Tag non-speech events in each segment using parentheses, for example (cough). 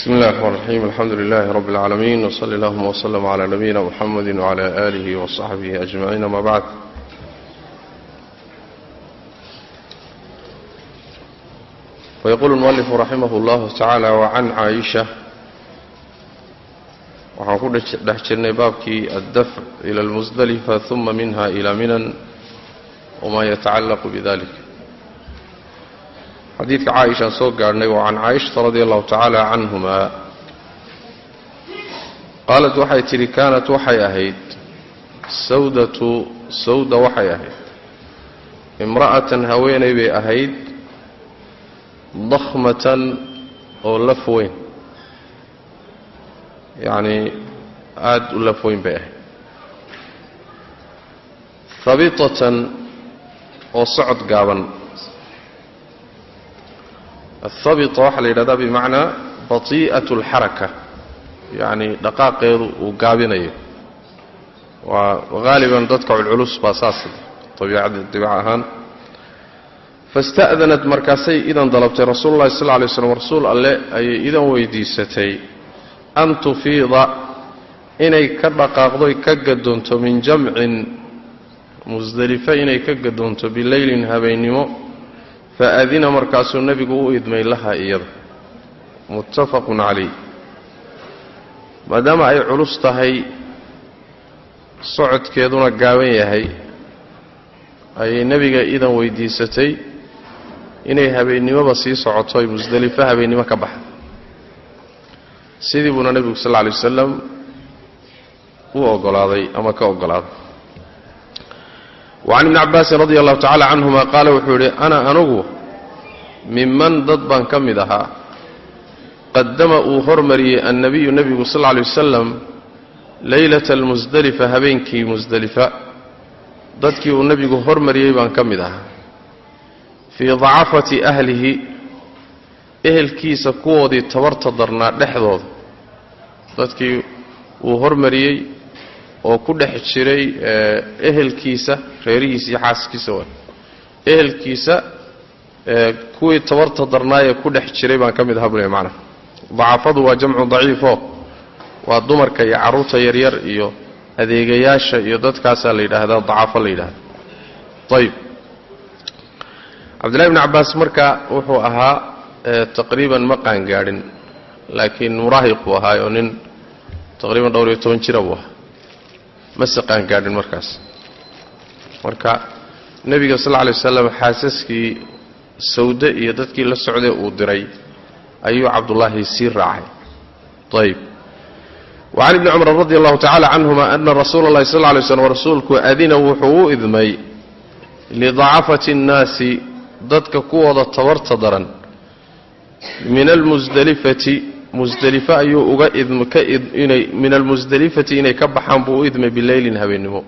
بسم الله الرحمن الرحيم الحمد لله رب العالمين وصلى اللهم وسلم على نبينا محمد وعلى آله وصحبه أجمعين ما بعد ويقول المؤلف رحمه الله تعالى وعن عائشة waxaan ku dhex jirnay baabkii addafc ila almusdalifa uma minha ila minan wma yatacallaqu bidalik xadiidka caaishaan soo gaadhnay waa can caaishata radi allahu tacaala canhuma qaalat waxay tidhi kaanat waxay ahayd sawdatu sawda waxay ahayd. Imra'atan haweenay bay ahayd dakhmatan oo laf weyn. Yacnii aada u laf weyn bay ahayd. Habitatan oo socod gaaban athabita waxaa la yidhahdaa bimacnaa batii'at alxaraka yacni dhaqaaqeedu uu gaabinayo waa haaliban dadka culculus baa saas abiicada dabiic ahaan fasta'danat markaasay idan dalabtay rasuulu llahi sal lay slam rasuul alle ayay idan weydiisatay an tufiida inay ka dhaqaaqdoy ka gadoonto min jamcin musdelife inay ka gadoonto bileylin habeennimo faadina markaasuu nebigu u idmay laha iyada. Muttafaqun calayh maadaama ay culus tahay socodkeeduna gaaban yahay ayay nebiga idan weydiisatay inay habeennimoba sii socoto ay musdelifo habeennimo ka baxa. Sidii buuna nebigu sal alla lay wasalam u ogolaaday ama ka ogolaaday wacan ibni cabbaasin radi allahu tacala canhuma qaala wuxuu yidhi ana anugu miman dad baan ka mid ahaa qadama uu hormariyey annabiyu nebigu sal lla lay wasalam leylata almusdelifa habeenkii musdelifa dadkii uu nebigu hormariyey baan ka mid ahaa fii dacafati ahlihi ehelkiisa kuwoodii tabarta darnaa dhexdooda dadkii uu hormariyey oo ku dhex jiray ehelkiisa reerihiisa iyo xaaskiisa wa ehelkiisa kuwii tabarta darnaayee ku dhex jiray baan ka mid ahaa bule macnaa dacafadu waa jamcu daciifo waa dumarka iyo carruurta yaryar iyo adeegayaasha iyo dadkaasaa la yidhaahdaa dacafo la yidhahda ayib cabdillahi bni cabbaas marka wuxuu ahaa taqriiban ma qaangaadhin laakiin muraahiq buu ahaa oo nin taqriiban dhowr iyo toban jira buu ahaa mase qaangaadhin markaas. Marka nebiga sal lla lay wasalam xaasaskii sawde iyo dadkii la socday uu diray ayuu cabdullaahi sii raacay. Ayb wacan ibni cumar radi allahu tacala canhuma ana rasuula اllahi sal lla lay rasuulku adina wuxuu u idmay lidacafati اnnaasi dadka kuwooda tabarta daran min almusdelifati musdelifa ayuu uga idm ka inay min almusdelifati inay ka baxaan buu u idmay bileylin habeennimo.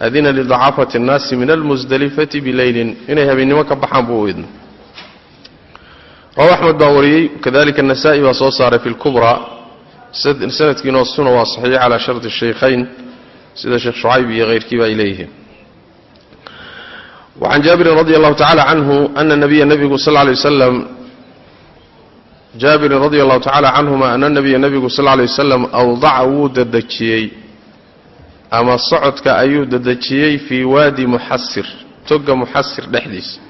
Adina lidacaafati اnnaasi min almusdelifati bileylin inay habeennimo ka baxaan buu u idmay rawa axmed baa wariyey kadalika anasaa'i baa soo saaray fi lkubraa sanadkiinoo suna waa saxiix calaa shardi shaykhayn sida sheekh shucayb iyo hayrkii ay leeyihiin wacan jaabirin radi allahu tacala canhu ana nabiya nabigu sal ly waslam jaabirin radi allahu tacala canhuma ana nabiya nebigu sal lla lay wasalam awdaca wuu dadejiyey ama socodka ayuu dadejiyey fii waadi muxasir toga muxasir dhexdiisa.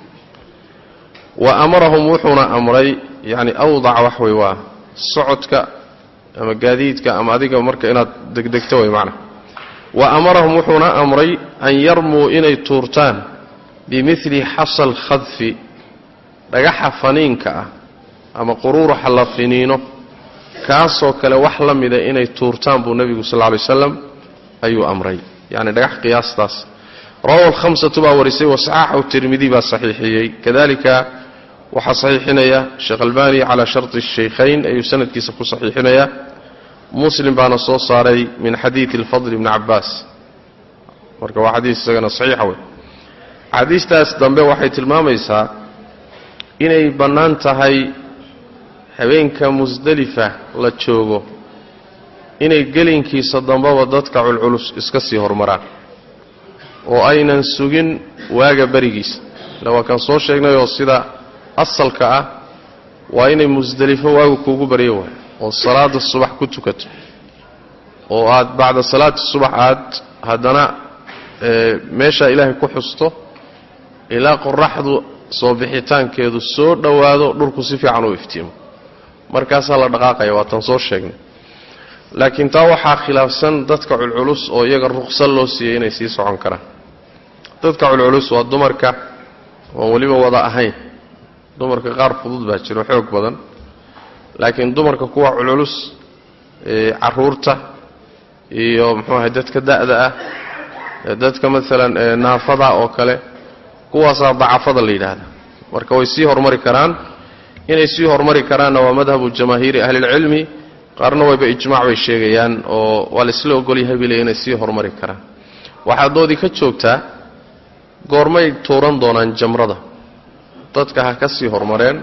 Wa amarahum wuxuuna amray yacni awdac wax wey waa socodka ama gaadiidka ama adiga marka inaad degdegto way macna. Wa amarahum wuxuuna amray an yarmuu inay tuurtaan bimili xasal khadfi dhagaxa faniinka ah ama quruuraxa la kaasoo kale wax la mida inay tuurtaan buu nebigu sal lay waslam ayuu amray. Yacni dhagax qiyaastaas. Rawahu alhamsatu baa warisay wasaxaxahu tirmidi baa saxiixiyey. Kadalika waxaa saxiixinaya sheekh albani calaa sharti shaykhayn ayuu sanadkiisa ku saxiixinayaa muslim baana soo saaray min xadiidi alfadl bni cabbaas. Marka waa xadiis isagana saxiixa wey. Xadiistaas dambe waxay tilmaamaysaa inay bannaan tahay habeenka musdelifa la joogo inay gelinkiisa dambaba dadka culculus iska sii hormaraan oo aynan sugin waaga berigiisa. Ila waa kaan soo sheegnayoo sida asalka ah waa inay musdelifo waagu kuugu baryo waay oo salaada subax ku tukato. Oo aad bacda salaati subax aad haddana meeshaa ilaahay ku xusto ilaa qoraxdu soo bixitaankeedu soo dhowaado dhulku si fiican u iftiimo markaasaa la dhaqaaqaya waa tan soo sheegnay. Laakiin taa waxaa khilaafsan dadka culculus oo iyaga ruqsa loo siiyey inay sii socon karaan. Dadka culculus waa dumarka oon weliba wada ahayn. Dumarka qaar fudud baa jiro xoog badan. Laakiin dumarka kuwa culculus carruurta iyo muxuu ahay dadka da'da ah dadka maalan naafada oo kale kuwaasaa dacafada la yidhaahda marka way sii hormari karaan inay sii hormari karaanna waa madhabu jamaahiiri ahlilcilmi qaarna wayba ijmaac bay sheegayaan oo waa laisla ogolyahay leey inay sii hormari karaan. Waxaad doodii ka joogtaa goormay tuuran doonaan jamrada. Dadka ha ka sii hormareen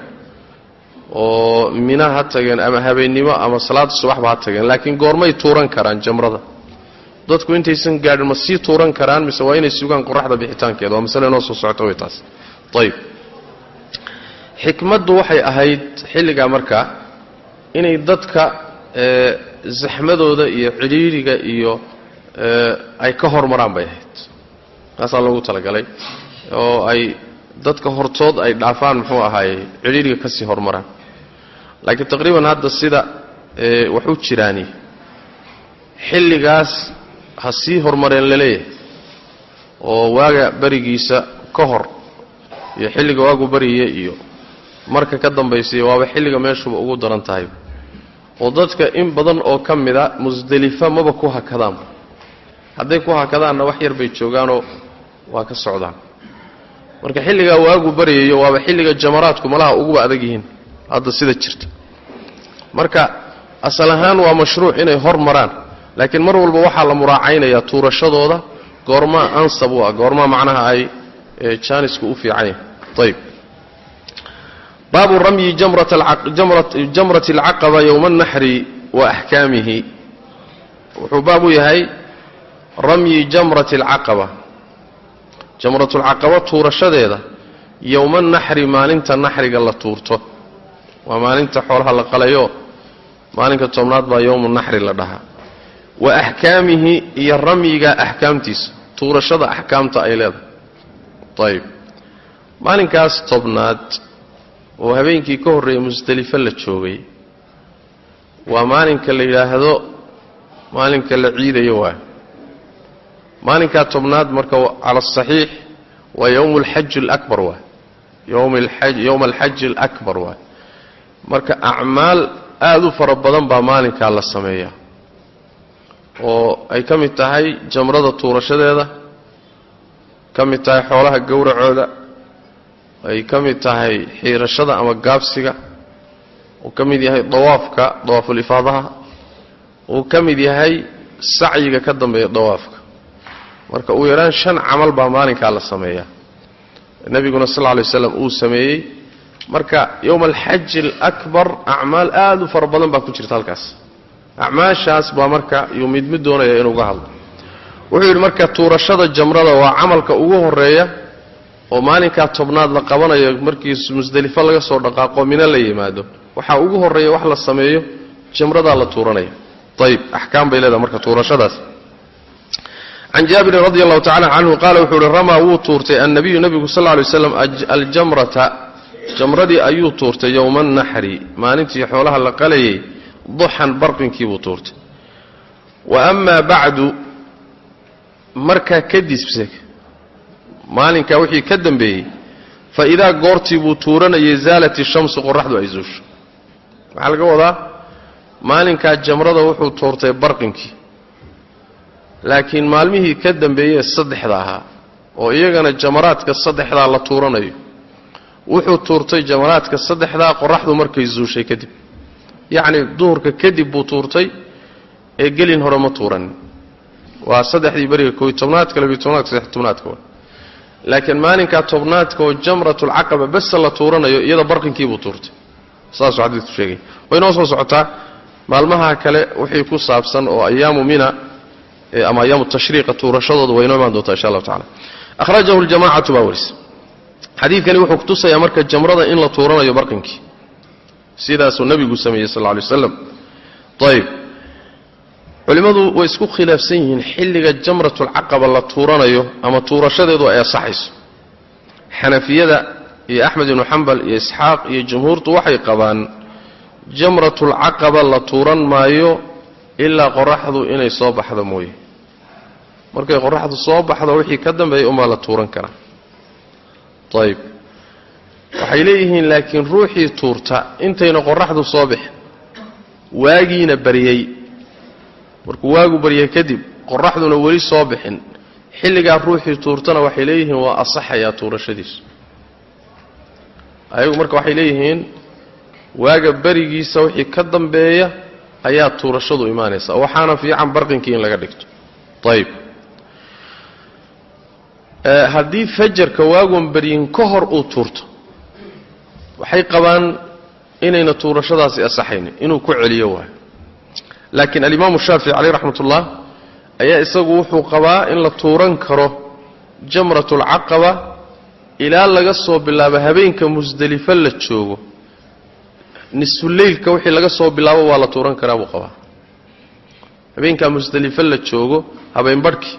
oo mina ha tageen ama habeennimo ama salaada subaxba ha tageen laakiin goormay tuuran karaan jamrada. Dadku intaysan gaadhin ma sii tuuran karaan mise waa inay sugaan qoraxda bixitaankeeda waa masale inoo soo socota way taas. Ayib xikmaddu waxay ahayd xilligaa markaa inay dadka zaxmadooda iyo cidhiidhiga iyo ay ka hormaraan bay ahayd. Taasaa loogu talagalay oo ay dadka hortood ay dhaafaan muxuu ahaaye cidhiidhiga ka sii hormaraan laakiin taqriiban hadda sida wax u jiraani xilligaas ha sii hormareen la leeyahay oo waaga berigiisa ka hor iyo xilliga waagu beriya iyo marka ka dambaysay waaba xilliga meeshuba ugu daran tahay. Oo dadka in badan oo ka mida musdelifa maba ku hakadaanba hadday ku hakadaanna wax yar bay joogaanoo waa ka socdaan. Marka xilligaa waagu baryayo waaba xilliga jamaraadku malaha uguba adag yihiin hadda sida jirta. Marka asal ahaan waa mashruuc inay hor maraan laakiin mar walba waxaa la muraacaynayaa tuurashadooda goormaa ansab u ah goormaa macnaha ay jaanisku u fiican yahay baabu ramyi jamrati alcaqaba yowma alnaxri wa axkaamihi wuxuu baab u yahay ramyi jamrati alcaqaba jamratulcaqaba tuurashadeeda yowma naxri maalinta naxriga la tuurto. Waa maalinta xoolaha la qalayo maalinka tobnaad baa yowmu naxri la dhahaa. Wa axkaamihi iyo ramyiga axkaamtiisa tuurashada axkaamta ay leedahay. Ayib maalinkaas tobnaad oo habeenkii ka horreeya musdelifo la joogay. Waa maalinka la yidhaahdo maalinka la ciidayo waay maalinkaa tobnaad marka cala asaxiix waa yowmu alxaji alabar waay yowma alxaji alakbar waay marka acmaal aada u fara badan baa maalinkaa la sameeyaa. Oo ay ka mid tahay jamrada tuurashadeeda ka mid tahay xoolaha gowracooda ay ka mid tahay xiirashada ama gaabsiga. Uu ka mid yahay dawaafka dawaafulifaadaha. Uu ka mid yahay sacyiga ka dambeeya dawaafka. Marka uu yaraan shan camal baa maalinkaa la sameeyaa. Nebiguna sal lla alay waslam uu sameeyey. Marka yowma alxaji alakbar acmaal aada u fara badan baa ku jirta halkaas. Acmaashaas baa marka yuu mid mid doonaya inuuga hadlo. Wuxuu yidhi marka tuurashada jamrada waa camalka ugu horreeya oo maalinkaa tobnaad la qabanayo markii musdelifo laga soo dhaqaaqo mino la yimaado waxaa ugu horreeya wax la sameeyo jamradaa la tuuranaya ayib axkaam bay leedahay marka tuurashadaas. Can jaabirin radi allahu tacala canhu qaala wuxuu uhi ramaa wuu tuurtay annabiyu nebigu sal lla waslam aljamrata. Jamradii ayuu tuurtay yowma annaxri maalintii xoolaha la qalayay duxan barqinkii buu tuurtay. Wa amaa bacdu markaa kadibse maalinkaa wixii ka dambeeyey fa idaa goortii buu tuuranayay zaalat ishamsu qoraxdu ay zuusho. Maxaa laga wadaa maalinkaa jamrada wuxuu tuurtay barqinkii. Laakiin maalmihii ka dambeeyee saddexda ahaa oo iyagana jamaraadka saddexdaa la tuuranayo wuxuu tuurtay jamaraadka saddexdaa qoraxdu markay zuushay kadib. Yacni duhurka kadib buu tuurtay ee gelin hore ma tuuranin. Waa saddexdii beriga kooiy tobnaadka labiy tobnaadka saddex tobnaadka laakiin maalinkaa tobnaadka oo jamratulcaqaba besa la tuuranayo iyada barqinkiibuu tuurtay. Saasuu xadiidku sheegay. Way noo soo socotaa maalmaha kale wixii ku saabsan oo ayaamu mina ama ayaamu tashriiqa tuurashadooda way noo imaan doontaa insha allahu tacala akhrajahu ljamacatu baa warisa xadiidkani wuxuu kutusayaa marka jamrada in la tuuranayo barqinkii. Sidaasuu nabigu sameeyey sal lla alay waslam ayb culimmadu way isku khilaafsan yihiin xilliga jamratulcaqaba la tuuranayo ama tuurashadeedu ay asaxayso xanafiyada iyo axmed ibnu xambal iyo isxaaq iyo jumhuurtu waxay qabaan jamratulcaqaba la tuuran maayo ilaa qoraxdu inay soo baxdo mooye. Markay qoraxdu soo baxdo wixii ka dambeeya umaa la tuuran karaa. Ayb waxay leeyihiin laakiin ruuxii tuurta intayna qoraxdu soo bixin waagiina baryey markuu waagu baryay kadib qoraxduna weli soo bixin. Xilligaa ruuxii tuurtana waxay leeyihiin waa asaxayaa tuurashadiisu ayagu marka waxay leeyihiin waaga berigiisa wixii ka dambeeya ayaa tuurashadu imaanaysa waxaana fiican barqinkii in laga dhigto. Ayb haddii fajarka waagoon baryin ka hor uu tuurto waxay qabaan inayna tuurashadaasi asaxaynin inuu ku celiyo waayo laakiin alimaamu shaafici caleyh raxmat ullah ayaa isagu wuxuu qabaa in la tuuran karo jamratulcaqaba ilaa laga soo bilaabo habeenka musdelifo la joogo. Nisfuleylka wixii laga soo bilaabo waa la tuuran karaa buu qabaa. Habeenkaa musdelifo la joogo habeenbarhkii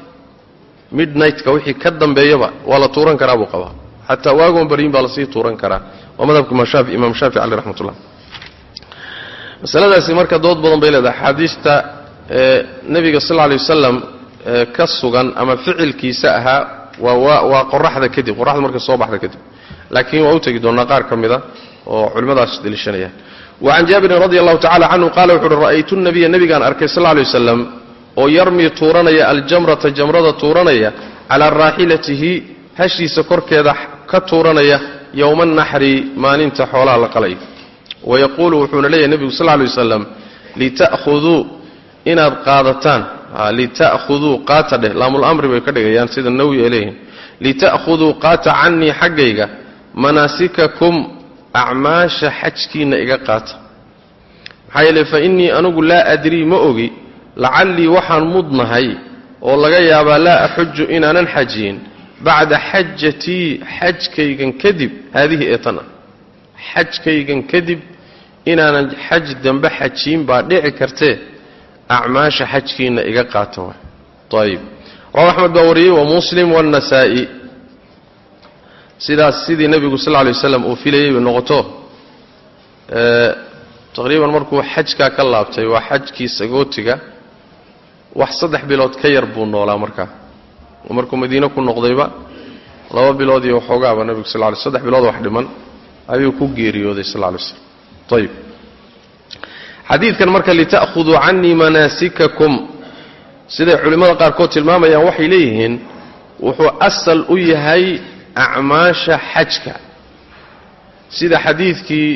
midnightka wixii ka dambeeyaba waa la tuuran karaa buu qabaa. Xataa waagoon baryin baa la sii tuuran karaa. Waa madhabka imaam shaafici caleyh raxmat ullah masaladaasi marka dood badan bay leedahay. Axaadiista nebiga sal alay wasalam ka sugan ama ficilkiisa ahaa waa qoraxda kadib qoraxda markay soo baxda kadib. Laakiin waa u tegi doonnaa qaar ka mida oo culimmadaas deliishanayaan wacan jaabirin radi allahu tacala canhu qaala wuxu uhi ra'aytu nabiya nebigaan arkay sal lay wasalam oo yarmii tuuranaya aljamrata jamrada tuuranaya calaa raaxilatihi hashiisa korkeeda ka tuuranaya yowma naxri maalinta xoolaha la qalay wayaquulu wuxuuna leeyahay nebigu sal lay wasalam lita'khuduu inaad qaadataan lita'khuduu qaata dheh laamulamri bay ka dhigayaan sida nawi ay leeyihiin lita'khuduu qaata cannii xaggayga manaasikakum acmaasha xajkiinna iga qaata maxaa yeele fa innii anugu laa adrii ma ogi lacallii waxaan mudnahay oo laga yaabaa laa axuju inaanan xajiyin bacda xajatii xajkaygan kadib haadihi ee tan ah xajkaygan kadib inaanan xaj dambe xajiyin baa dhici kartee acmaasha xajkiinna iga qaata ayib rawa axmed baa wariyey wa muslim waannasaa'i sidaas sidii nebigu sal lla lay waslam uu filayey bay noqoto. Taqriiban markuu xajkaa ka laabtay waa xajkii sagootiga wax saddex bilood ka yar buu noolaa markaa markuu madiine ku noqdayba laba bilood iyo waxoogaaba nebigu sal lay saddex bilood wax dhiman ayuu ku geeriyooday sal lay slam ayib xadiidkan marka lita'khuduu cannii manaasikakum. Siday culimmada qaarkood tilmaamayaan waxay leeyihiin wuxuu asal u yahay acmaasha xajka. Sida xadiidkii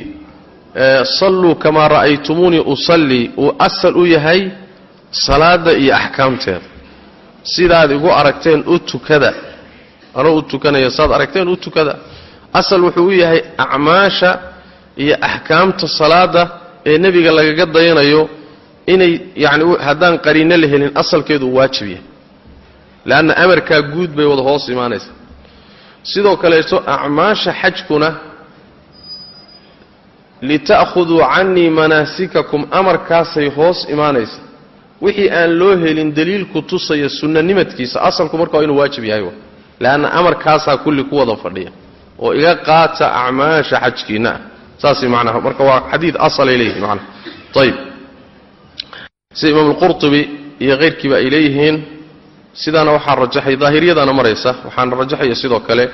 salluu kamaa ra'aytumuunii usallii uu asal u yahay salaadda iyo axkaamteeda. Sidaad igu aragteen u tukada. Anoo u tukanaya saad aragteen u tukada asal wuxuu u yahay acmaasha iyo axkaamta salaadda ee nebiga lagaga dayanayo inay yacni haddaan qariinno la helin asalkeedu waajib yahay. Leanna amarkaa guud bay wada hoos imaanaysaa sidoo kaleeto acmaasha xajkuna lita'khuduu cannii manaasikakum amarkaasay hoos imaanaysa. Wixii aan loo helin daliilku tusaya sunnanimadkiisa asalku marka waa inuu waajib yahay leanna amarkaasaa kulli ku wada fadhiya oo iga qaata acmaasha xajkiinna ah saasay macnaha marka waa xadiid asalay leeyihiin macnaha. Ayib sida imaam alqurtubi iyo keyrkiiba ay leeyihiin sidaana waxaa rajaxay daahiriyadaana maraysa waxaana rajaxaya sidoo kale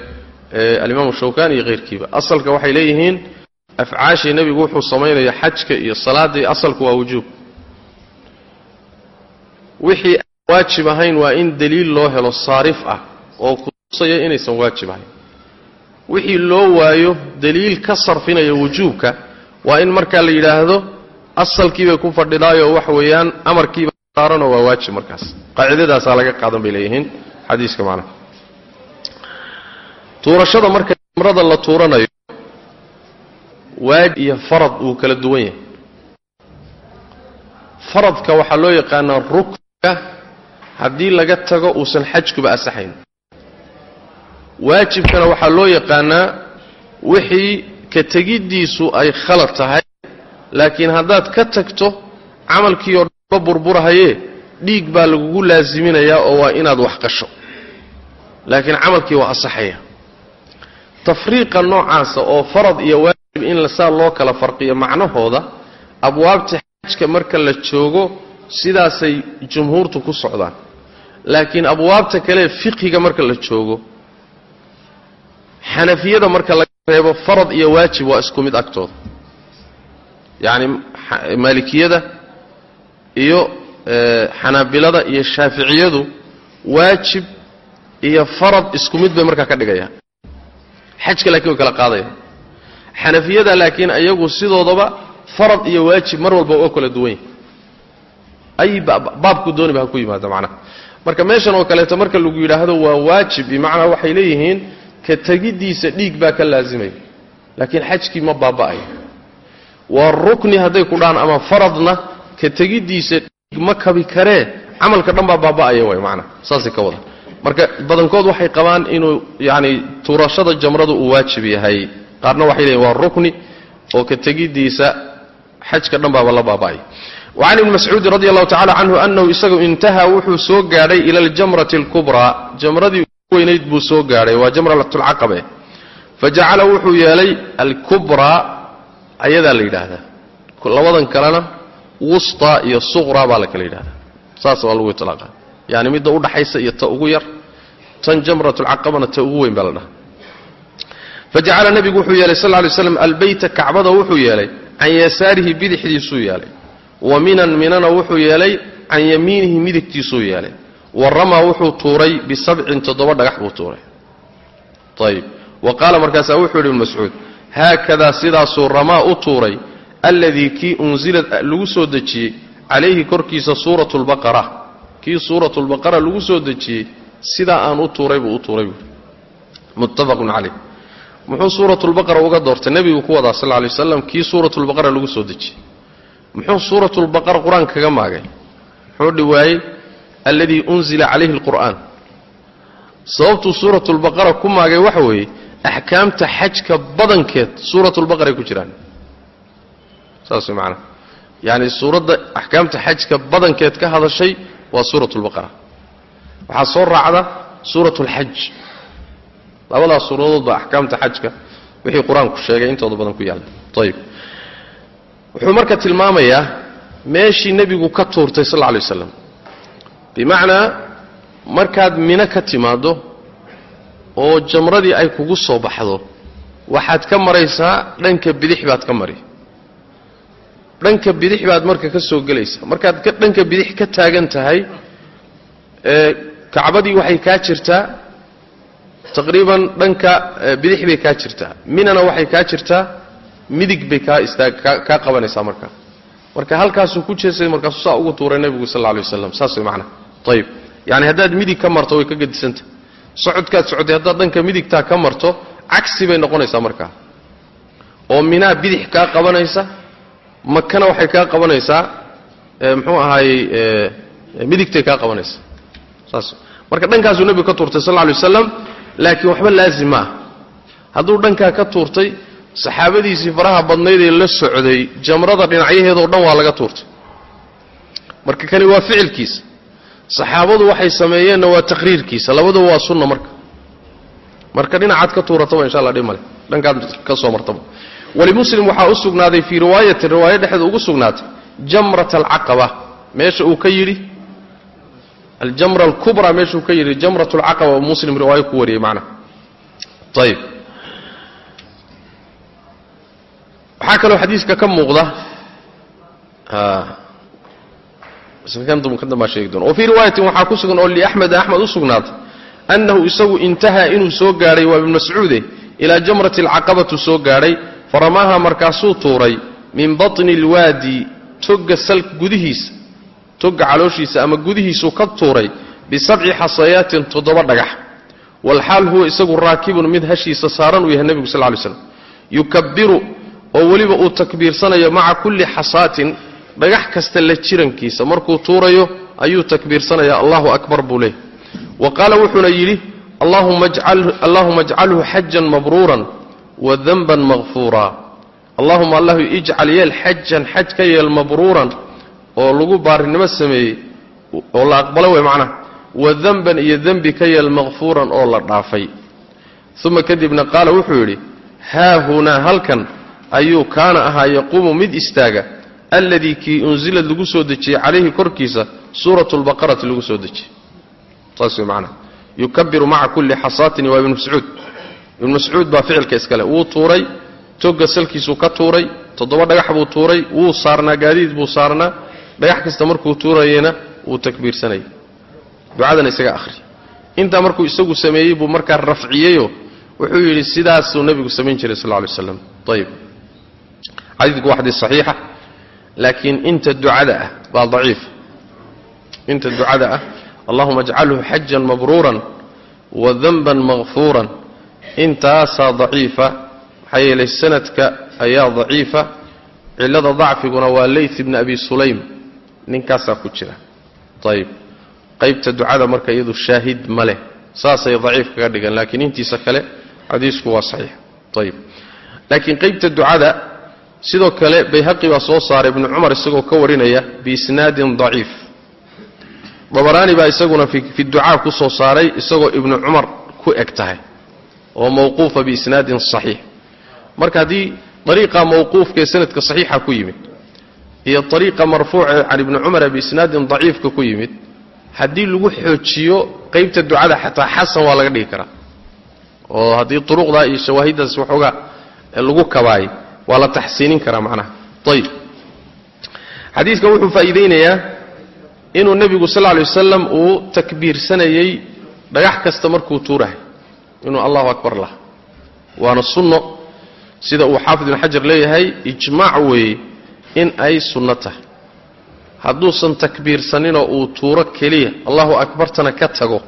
alimaamu shawkani iyo keyrkiiba. Asalka waxay leeyihiin afcaashii nebigu wuxuu samaynaya xajka iyo salaadii asalku waa wujuub. Wixii waajib ahayn waa in daliil loo helo saarif ah oo kutusaya inaysan waajib ahayn wixii loo waayo daliil ka sarfinaya wujuubka waa in markaa la yidhaahdo asalkiibay ku fadhidaayoo wax weeyaan amarkiiba saarano waa waajib markaas. Qaacidadaasaa laga qaadan bay leeyihiin xadiiska macnaha tuurashada marka jamrada la tuuranayo waajib iyo farad uu kala duwan yahay. Faradka waxaa loo yaqaanaa ruknka haddii laga tago uusan xajkuba asaxayn waajibkana waxaa loo yaqaanaa wixii ka tegiddiisu ay khalad tahay. Laakiin haddaad ka tagto camalkii oo dhanba burburahayee dhiig baa lagugu laasiminayaa oo waa inaad wax qasho. Laakiin camalkii waa asaxaya. Tafriiqa noocaasa oo farad iyo waajib in saa loo kala farqiyo macnahooda abwaabta xajka marka la joogo sidaasay jumhuurtu ku socdaan. Laakiin abwaabta kale fiqhiga marka la joogo xanafiyada marka laga reebo farad iyo waajib waa isku mid agtooda. Yacni maalikiyada iyo xanaabilada iyo shaaficiyadu waajib iyo farad isku mid bay markaa ka dhigayaan. Xajka laakiin way kala qaadayaan. Xanafiyada laakiin iyagu sidoodaba farad iyo waajib mar walba oo kala duwan yahay. Ay baabku dooniba ha ku yimaada macnaha. Marka meeshan oo kaleeto marka lagu yidhaahdo waa waajib bimacnaa waxay leeyihiin ka tegiddiisa dhiig baa ka laasimaya laakiin xajkii ma baaba'ayo waa rukni hadday ku dhahaan ama faradna ka tegiddiisa dhiig ma kabi karee camalka dhan baa baaba'aya way macnaha saasay ka wada. Marka badankood waxay qabaan inuu yacni tuurashada jamradu uu waajib yahay. Qaarna waxay leeyihiin waa rukni oo ka tegiddiisa xajka dhan baaba la baaba'aya wacan ibni mascuudin radi allahu tacala canhu annahu isagu intahaa wuxuu soo gaadhay ila aljamrati alkubraa jamradii weynayd buu soo gaadhay waa jamratulcaqabe fajacala wuxuu yeelay alkubraa ayadaa la yidhaahdaa. Labadan kalena wusta iyo suqraa baa la kala yidhahdaa saas waa lagu itlaaqa yani midda udhaxaysa iyo ta ugu yar tan jamratulcaqabana ta ugu weyn baa la dhaha fajacala nebigu wuxuu yeelay sal ly slam albeyta kacbada wuxuu yeelay can yasaarihi bidixdiisuu yeelay. Wa minan minana wuxuu yeelay can yamiinihi midigtiisuu yeelay wa ramaa wuxuu tuuray bisabcin toddoba dhagax buu tuuray. Ayib wa qaala markaasaa wuxuu yidhi mascuud haakadaa sidaasuu ramaa u tuuray alladii kii unsilad lagu soo dejiyey calayhi korkiisa suuratu lbaqara kii suuratu lbaqara lagu soo dejiyey sidaa aan u tuuray buu u tuuray. Buui muttafaqun caleyh muxuu suuratulbaqara uga doortay? Nebigu ku wadaa sal ly waslam kii suuratulbaqara lagu soo dejiyey. Muxuu suuratulbaqara qur'aan kaga maagay? Muxuu dhiwaayey alladii unzila calayhi alqur'aan sababtuu suuratulbaqara ku maagay waxa weeye axkaamta xajka badankeed suuratulbaqaray ku jiraan. Saas way macanaha yacni suuradda axkaamta xajka badankeed ka hadashay waa suuratulbaqara waxaa soo raacda suuratulxaj labadaas suuradood baa axkaamta xajka wixii qur'aanku sheegay intooda badan ku yaalla ayib wuxuu marka tilmaamayaa meeshii nebigu ka tuurtay sal lla lay waslam bimacnaa markaad mino ka timaaddo oo jamradii ay kugu soo baxdo waxaad ka maraysaa dhanka bidix baad ka mari. Dhanka bidix baad marka ka soo gelaysaa. Markaad dhanka bidix ka taagan tahay kacbadii waxay kaa jirtaa taqriiban dhanka bidix bay kaa jirtaa. Minana waxay kaa jirtaa midig bay kaa istaag kaa qabanaysaa markaa marka halkaasuu ku jeesay markaasuu saa ugu tuuray nebigu sal alay waslam saas way macnaha ayib yacni haddaad midig ka marto way ka gedisantah socodkaad socotay haddaad dhanka midigtaa ka marto cagsi bay noqonaysaa markaa oo minaa bidix kaa qabanaysa makana waxay kaa qabanaysaa muxuu ahaayey midigtay kaa qabanaysaa saas. Marka dhankaasuu nebigu ka tuurtay sal alay wasalam laakiin waxba laazim ma ah. Hadduu dhankaa ka tuurtay saxaabadiisii faraha badnayd ee la socday jamrada dhinacyaheedoo dhan waa laga tuurtay. Marka kani waa ficilkiisa. Saxaabadu waxay sameeyeenna waa taqriirkiisa labaduba waa sunna marka. Marka dhinacaad ka tuurataba insha alla dhimale dhankaad ka soo martaba. Walimuslim waxaa u sugnaaday fii riwaayatin riwaayo dhexeeda ugu sugnaatay jamrat alcaqaba. Meesha uu ka yidhi aljamra alkubra meeshuu ka yidhi jamrat alcaqaba muslim riwaayo ku wariyey macnaha ayib waxaa kaloo xadiiska ka muuqda wafii riwaayatin waxaa ku sugan oo liaxmed axmed u sugnaatay annahu isagu intahaa inuu soo gaadhay waa ibn mascuude ilaa jamrati alcaqabatu soo gaadhay faramaaha markaasuu tuuray min batni alwaadi togga salk gudihiisa toga calooshiisa ama gudihiisuu ka tuuray bisabci xasayaatin toddoba dhagax. Walxaal huwa isagu raakibun mid hashiisa saaran uu yahay nebigu sal ly slam yukabiru oo weliba uu takbiirsanayo maca kulli xasaatin dhagax kasta la jirankiisa markuu tuurayo ayuu takbiirsanaya allahu akbar buu leeyay wa qaala wuxuuna yidhi allaahuma ajcalhu xajan mabruuran wa danban makfuura allahuma allahu ijcal yeel xajan xaj ka yeel mabruuran oo lagu baarinimo sameeyey oo la aqbalo wey macnaha wa danban iyo dembi ka yeel makfuuran oo la dhaafay. Uma kadibna qaala wuxuu yidhi haahunaa halkan ayuu kaana ahaa yaquumu mid istaaga alladii kii unsilad lagu soo dejiyey calayhi korkiisa suuratu lbaqarati lagu soo dejiyey. Saas wey macnaha yukabiru maca kulli xasaatin waa ibnu mascuud. Ibnu mascuud baa ficilka iskale wuu tuuray toga salkiisuu ka tuuray toddoba dhagax buu tuuray wuu saarnaa gaadiid buu saarnaa. Dhagax kasta markuu tuurayena wuu takbiirsanayay ducadana isaga ahri intaa markuu isagu sameeyey buu markaa rafciyeyo wuxuu yidhi sidaasuu nebigu samayn jiray sal ly slam ayib xadiidku waa xadiis saxiixa laakiin inta ducada ah baa daciifa inta ducada ah allahuma ajcalhu xajan mabruuran wa danban makfuuran intaasaa daciifa maxaa yeelay sanadka ayaa daciifa. Cillada dacfiguna waa leyt ibni abi sulaym. Ninkaasaa ku jira. Ayib qaybta ducada marka iyadu shaahid ma leh. Saasay daciif kaga dhigan laakiin intiisa kale xadiisku waa saxiix. Ayib laakiin qaybta ducada sidoo kale bayhaqi baa soo saaray ibnu cumar isagoo ka warinaya biisnaadin daciif. Dabaraani baa isaguna fi ducaa ku soo saaray isagoo ibnu cumar ku eg tahay oo mawquufa biisnaadin saxiix. Marka haddii ariiqa mawquufkaee sanadka saxiixa ku yimid iyo ariiqa marfuuce can ibni cumara biisnaadin daciifka ku yimid haddii lagu xoojiyo qaybta ducada xataa xasan waa laga dhigi karaa. Oo haddii uruqdaa iyo shawaahiddaas waxoogaa lagu kabaay waa la taxsiinin karaa macnaha. Ayib xadiidkan wuxuu faa'iidaynayaa inuu nebigu sal lla lay wasalam uu takbiirsanayey dhagax kasta markuu tuurahay. Inuu allahu akbar laha waana sunno sida uu xaafid ibn xajar leeyahay ijmaac weeye in ay sunno tahay. Hadduusan takbiirsaninoo uu tuuro keliya allahu akbartana ka tago.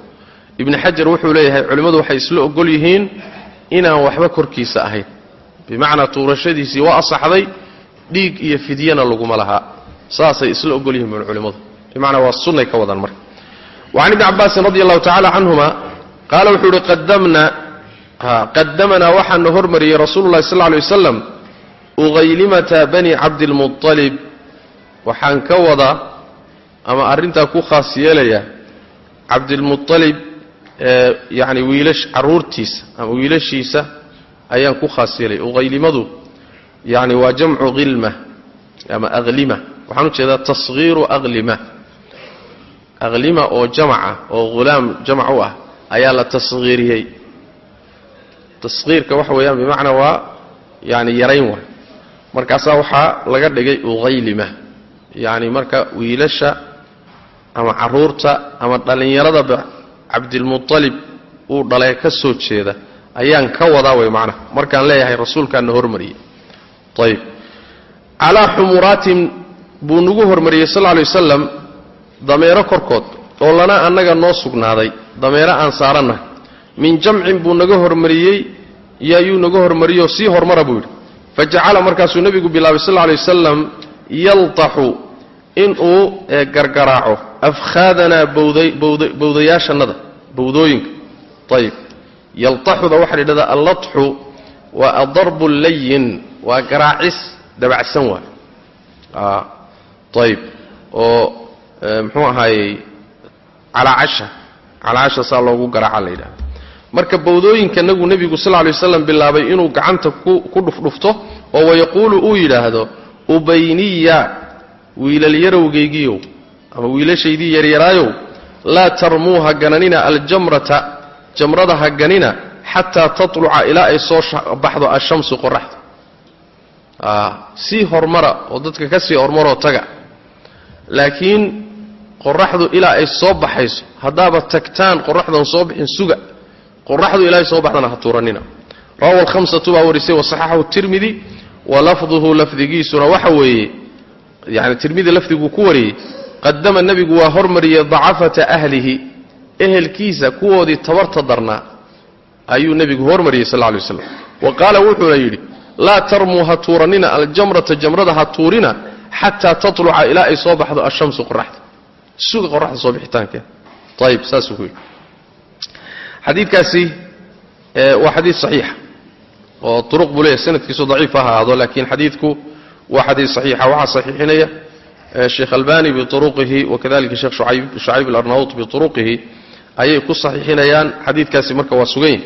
Ibni xajar wuxuu leeyahay culimmadu waxay isla ogol yihiin inaan waxba korkiisa ahayn bimacnaa tuurashadiisii waa asaxday dhiig iyo fidyana laguma lahaa. Saasay isla ogol yihiin bul culimmadu. Bimacnaa waa sunnay ka wadaan marka. Wa can ibni cabbaasin radi allahu tacala canhuma qaala wuxuu ihi qadamna qadamanaa waxaana hormariyey rasuulu sal lay wasalam ughaylimata bani cabdilmualib waxaan ka wadaa ama arrintaa ku khaas yeelaya cabdilmualib yani wiilash caruurtiisa ama wiilashiisa ayaan ku khaas yeelaya ughaylimadu yani waa jamcu hilma ama aklima waxaan u jeedaa tashiiru aklima aklima oo jamaca oo hulaam jamac u ah ayaa la tashiiriyey tashiirka waxa weeyaan bimacnaa waa yani yarayn waay markaasaa waxaa laga dhigay uhaylima yani marka wiilasha ama carruurta ama dhallinyaradaba cabdilmualib uu dhalee ka soo jeeda ayaan ka wadaa way macnaha. Markaan leeyahay rasuulkaana hormariyey. Ayib calaa xumuraatin buu nagu hormariyey sal lla lay wasalam dameero korkood oo lana annaga noo sugnaaday. Dameero aan saarannahay. Min jamcin buu naga hormariyey yaayuu naga hormariyoo sii hormara buu yidhi. Fa jacala markaasuu nebigu bilaabay sal lla lay wasalam yaltaxu inuu gargaraaco afkhaadanaa bowdayaashannada bowdooyinka. Ayib yaltaxuda waxaa la yidhahdaa allatxu waa adarbu layin waa garaacis dabacsan waay. Ayib oo muxuu ahaayey calaacasha calaacasha saa loogu garaaca la yidhahda marka bowdooyinkanagu nebigu sal lay waslam bilaabay inuu gacanta ku dhufdhufto oo wayaquulu uu yidhaahdo ubayniya wiilal yarowgaygiiow ama wiilashaydii yaryaraayow laa tarmuu ha gananina aljamrata jamrada ha ganina xataa tatluca ilaa ay soo baxdo ashamsu qoraxda. Sii hormara oo dadka ka hormaroo taga. Laakiin qoraxdu ilaa ay soo baxayso haddaaba tagtaan qoraxdan soo bixin suga qoraxdu ilaa ay soo baxdana ha tuuranina. Rawahu alhamsatu baa warisay wasaxaxahu tirmidi wa lafduhu lafdigiisuna waxa weeye yani tirmidi lafdiguu ku wariyey qadama nebigu waa hormariyey dacafata ahlihi ehelkiisa kuwoodii tabarta darnaa ayuu nebigu hormariyey sal lay waslam wa qaala wuxuuna yidhi laa tarmuu ha tuuranina aljamrata jamrada ha tuurina xataa tatluca ilaa ay soo baxdo ashamsu qoraxda. Suga qoraxda soo bixitaankeeda ayib saasuu ku yidhi. Xadiidkaasi waa xadiid saxiixa oo turuq buu leeyahy sanadkiisu daciif ha ahaado laakiin xadiidku waa xadiid saxiixa. Waxaa saxiixinaya sheekh albani biuruqihi wakadalika sheekh shucayb alarnaut biuruqihi ayay ku saxiixinayaan xadiidkaasi marka waa sugan yahi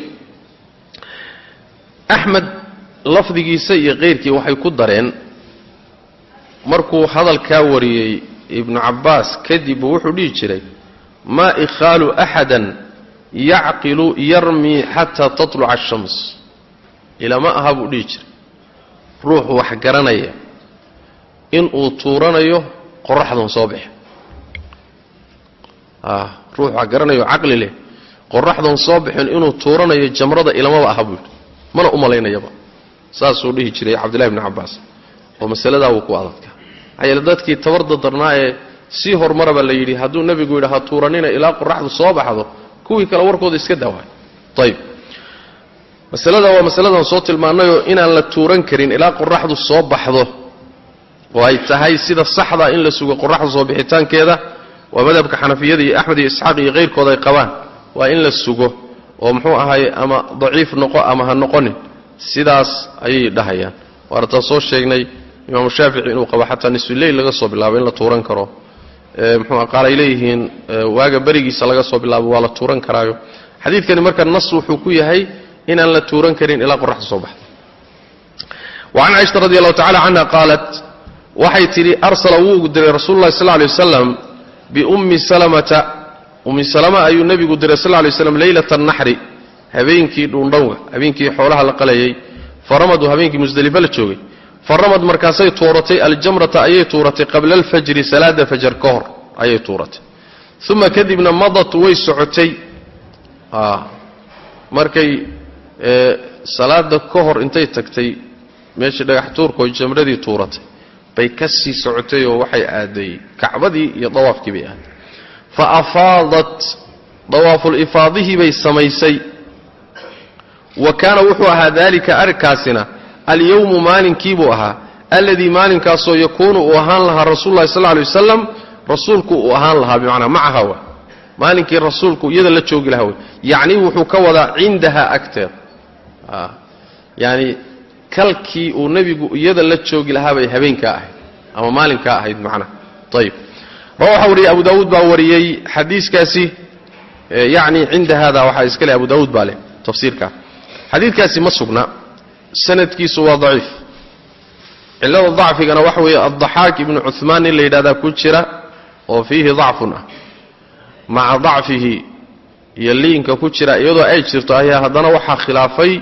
axmed lafdigiisa iyo keyrkii waxay ku dareen markuu hadalkaa wariyey ibnu cabbaas kadib wuxuu dhihi jiray maa ikhaalu axadan yacqilu yarmii xataa tatluca ashams ilama aha buu dhihi jiray. Ruuxu wax garanaya inuu tuuranayo qoraxdan soo baxe ruux wax garanayo caqli leh qoraxdan soo baxin inuu tuuranayo jamrada ilamaba aha buu yidhi. Mana u malaynayaba. Saasuu dhihi jiray cabdillahi bni cabbaas. Oo masaladaa wuu ku adadka. Maxaa yeele dadkii tabarda darnaa ee sii horumaraba la yidhi hadduu nebigu yidhi ha tuuranina ilaa qoraxdu soo baxdo kuwii kale warkooda iska dawaayo ayib masalada waa masaladan soo tilmaannayoo inaan la tuuran karin ilaa qoraxdu soo baxdo. Oo ay tahay sida saxda in la sugo qoraxda soo bixitaankeeda waa madhabka xanafiyada iyo axmed iyo isxaaq iyo kayrkooda ay qabaan. Waa in la sugo oo muxuu ahaye ama daciif noqo ama ha noqonin sidaas ayay dhahayaan. Waana taan soo sheegnay imaamu shaafici inuu qabo xataa nisfileyl laga soo bilaabo in la tuuran karo. Muxuu qaar ay leeyihiin waaga berigiisa laga soo bilaabo waa la tuuran karaayo. Xadiidkani marka nas wuxuu ku yahay inaan la tuuran karin ilaa qoraxda soo baxda wacan caishata radi allahu tacala canha qaalat waxay tidhi arsala wuu diray rasuulu llahi sal lay waslam biummi salamata. Ummi salama ayuu nebigu diray sal lay waslam leylata annaxri habeenkii dhuundhowga habeenkii xoolaha la qalayay. Faramadu habeenkii musdelifo la joogay. Faramad markaasay tuuratay aljamrata ayay tuuratay qabla alfajri salaada fajar ka hor ayay tuuratay. Uma kadibna madat way socotay. Markay salaada ka hor intay tagtay meeshii dhagax tuurkoo jamradii tuuratay bay ka sii socotay oo waxay aaday kacbadii iyo dawaafkii bay aaday fa afaadat dawaafulifaadihii bay samaysay. Wa kaana wuxuu ahaa daalika arrinkaasina alyowmu maalinkiibuu ahaa alladii maalinkaasoo yakuunu uu ahaan lahaa rasuululahi sal lay wasalam rasuulku uu ahaan lahaa bimacnaa macaha wa maalinkii rasuulku iyada la joogi lahaa wey. Yacnii wuxuu ka wadaa cindaha agteeda yani kalkii uu nebigu iyada la joogi lahaa bay habeenkaa ahayd ama maalinkaa ahayd macnaha. Ayib rawaxa wariyey abu daawuud baa wariyey xadiiskaasi yacni cinda hada waxaa iska leh abu daawuud baa leh tafsiirkaa xadiidkaasi ma sugna sanadkiisu waa daciif. Cillada dacfigana waxa weeye addaxaak ibnu cuhmaan in la yidhahdaa ku jira oo fiihi dacfun ah. Maca dacfihi iyo liinka ku jira iyadoo ay jirto ayaa haddana waxaa khilaafay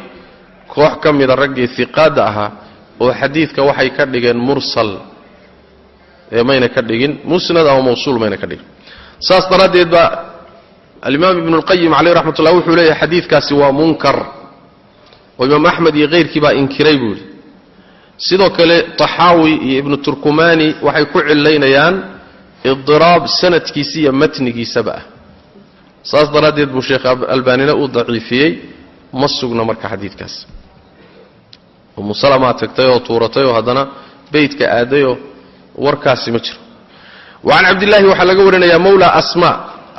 koox ka mida raggii hiqaadda ahaa oo xadiidka waxay ka dhigeen mursal. Mayna ka dhigin musnad ama mawsuul mayna ka dhigin. Saas daraaddeed baa alimaam ibnu اlqayim caleyh raxmat ullah wuxuu leeyahay xadiidkaasi waa munkar. Oo imaam axmed iyo kayrkii baa inkiray buu yidhi. Sidoo kale taxaawi iyo ibnu turkumani waxay ku cilaynayaan idiraab sanadkiisa iyo matnigiisaba. Ah saas daraaddeed buu sheekh albaanina uu daciifiyey ma sugna marka xadiidkaas. Umusalmaa tagtay oo tuuratay oo haddana beytka aadayoo warkaasi ma jiro. Wacan cabdillaahi waxaa laga warinayaa mawla asma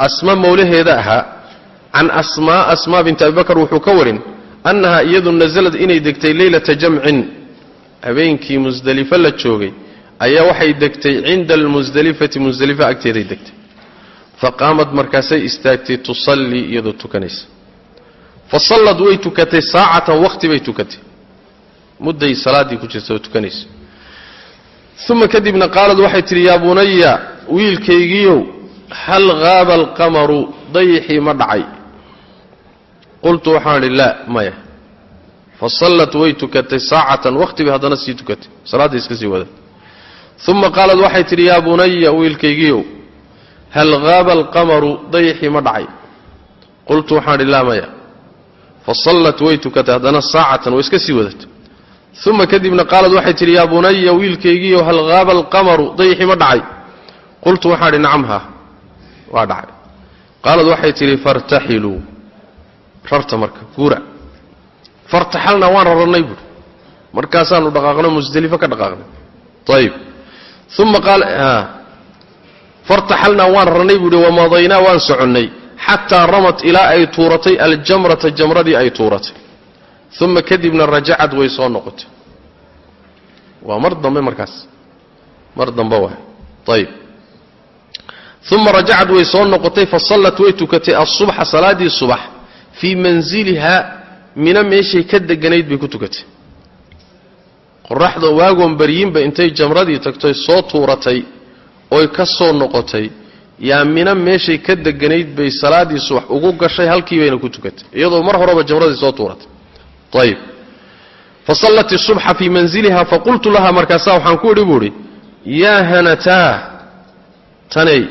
asma mawlaheeda ahaa can asmaa asma binti abibakar wuxuu ka warin annaha iyadu nasalad inay degtay leylata jamcin. Habeenkii musdelifo la joogay ayaa waxay degtay cinda almusdelifati musdelifa agteeday degtay. Faqaamad markaasay istaagtay tusallii iyadoo tukanaysa fa sallad way tukatay saacatan waqti bay tukatay mudday salaaddii ku jirta oo tukanaysa uma kadibna qaalad waxay tidhi yaa bunaya wiilkaygiiow hal haaba alqamaru dayixii ma dhacay qultu waxaan idhi laa maya fa sallat way tukatay saacatan waqti bay haddana sii tukatay salaaddii iska sii waday uma qaalad waxay tidhi yaa bunaya wiilkaygiiow hal haaba alqamaru dayixii ma dhacay qultu waxaan idhi laa maya fa sallat way tukatay haddana saacatan way iska sii wadatay uma kadibna qaalad waxay tidhi yaa bunaya wiilkaygiiyo hal haaba alqamaru dayixii ma dhacay. Qultu waxaa idhi nacam ha waa dhacay. Qaalad waxay tidhi fartaxiluu rarta marka guura. Fartaxalnaa waan rarannay buuri markaasaanu dhaqaaqno musdelifo ka dhaqaaqnay. Ayib uma qaal fartaxalnaa waan rarannay buuhi wamadaynaa waan soconnay xataa ramat ilaa ay tuuratay aljamrata jamradii ay tuuratay uma kadibna rajacad way soo noqotay waa mar dambe markaas mar dambe waay ayib uma rajacad way soo noqotay fasallat way tukatay asubxa salaadii subax fii manzilihaa mina meeshay ka deganayd bay ku tukatay qoraxda waagoon baryinba intay jamradii tagtay soo tuuratay oy ka soo noqotay yaa mina meeshay ka deganayd bay salaadii subax ugu gashay halkii bayna ku tukatay. Iyadoo mar horeba jamradii soo tuuratay. Ayib fasallat isubxa fii manziliha faqultu laha markaasaa waxaan ku idhi buu idhi yaa hanataa tanay.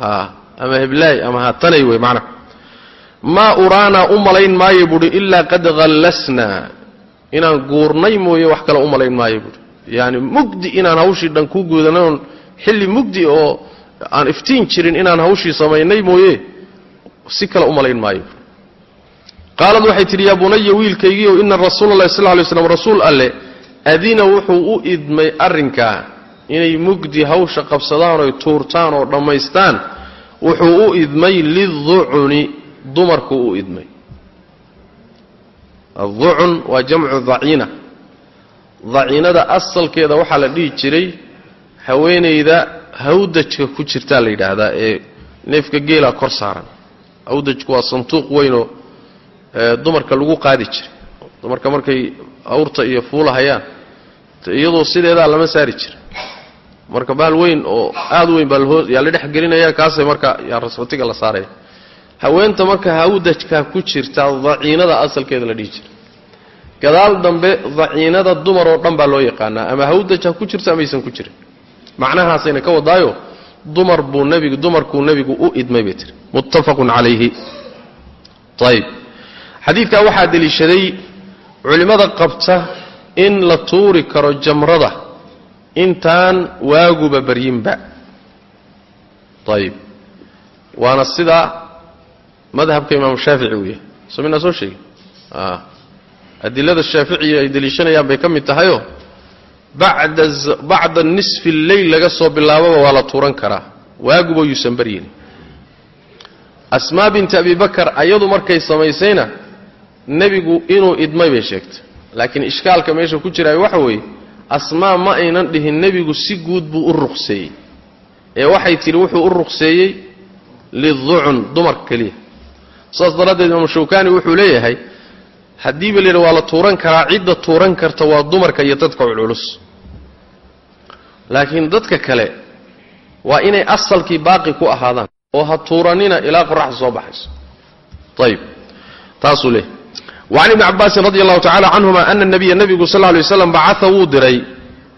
Ha ama heblaay ama ha tanay wey macna. Maa uraanaa u malayn maayo buuhi ilaa qad hallasnaa inaan guurnay mooye wax kale u malayn maayo buuhi yaani mugdi inaan hawshii dhan ku guudanoon xilli mugdi oo aan iftiin jirin inaan hawshii samaynay mooye si kale u maayo. Qaalad waxay tidhi yaa bunaya wiilkaygiiow ina rasuula allahi sal lay slam rasuul alle adina wuxuu u idmay arrinkaa inay mugdi hawsha qabsadaan oy tuurtaan oo dhammaystaan wuxuu u idmay liducuni dumarkuu u idmay. Aducun waa jamcu daciina. Daciinada asalkeeda waxaa la dhihi jiray haweenayda hawdajka ku jirtaa la yidhaahdaa ee neefka geela kor saaran. Hawdajku waa sanduuq weynoo dumarka lagu qaadi jiray. Dumarka markay awrta iyo fuulahayaan iyadoo sideedaa lama saari jira marka baal weyn oo aad weyn baa yaa la dhex gelinaya kaasay marka yaa rasbatiga la saaraya. Haweenta marka hawdajka ku jirta daciinada asalkeeda la dhihi jira gadaal dambe daciinada dumar oo dhan baa loo yaqaanaa. Ama hawdaj ha ku jirto amaysan ku jirin macnahaasayna ka wadaayo dumar buu nebigu dumarkuu nebigu u idmay bay tiri. Muttafaqun calayhi. Ayib xadiidkaa waxaa deliishaday culimmada qabta in la tuuri karo jamrada. Intaan waaguba baryinba ayib waana sidaa madhabka imaamu shaafici uu yahay. Soo minaa soo sheegi adilada shaaficiya ay deliishanayaan bay ka mid tahayoo bacda nisfi lleyl laga soo bilaababa waa la tuuran karaa. Waaguba yuusan baryin asmaa binti abi bakar ayadu markay samaysayna nebigu inuu idmay bay sheegtay. Laakiin ishkaalka meesha ku jiraayo waxa weeye asmaa ma aynan dhihin nebigu si guud buu u ruqseeyey. Ee waxay tidhi wuxuu u ruqseeyey liducun dumarka keliya. Saas daraaddeed imaamu shawkani wuxuu leeyahay haddiiba layidha waa la tuuran karaa cidda tuuran karta waa dumarka iyo dadka culculus laakiin dadka kale waa inay asalkii baaqi ku ahaadaan oo ha tuuranina ilaa qoraxda soo baxayso. Ayib taasuu leeyahy wacan ibni cabaasin radi allahu tacala canhuma ana nabiya nebigu sal ly waslam bacaa wuu diray.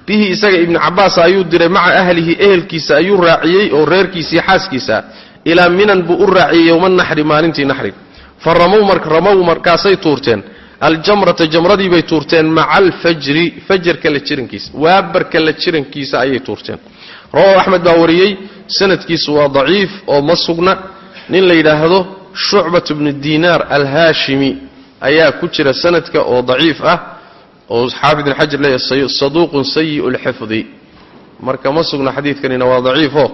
Bihi isaga ibni cabaas ayuu diray maca ahlihi ehelkiisa ayuu raaciyey oo reerkiisa iyo xaaskiisa ilaa minan buu u raaciyey yowma naxri maalintii naxriga fa ramow markaasay tuurteen aljamrata jamradii bay tuurteen maca alfajri fajarka la jirankiisa waabarka la jirankiisa ayay tuurteen. Rawahu axmed baa wariyey sanadkiisu waa daciif oo ma sugna. Nin la yidhaahdo shucbat bnu dinaar alhaashimi ayaa ku jira sanadka oo daciif ah oo xaafid ibn xajar leeyahay saduuqun sayi'u lxifdi marka ma sugna xadiidkanina waa daciifo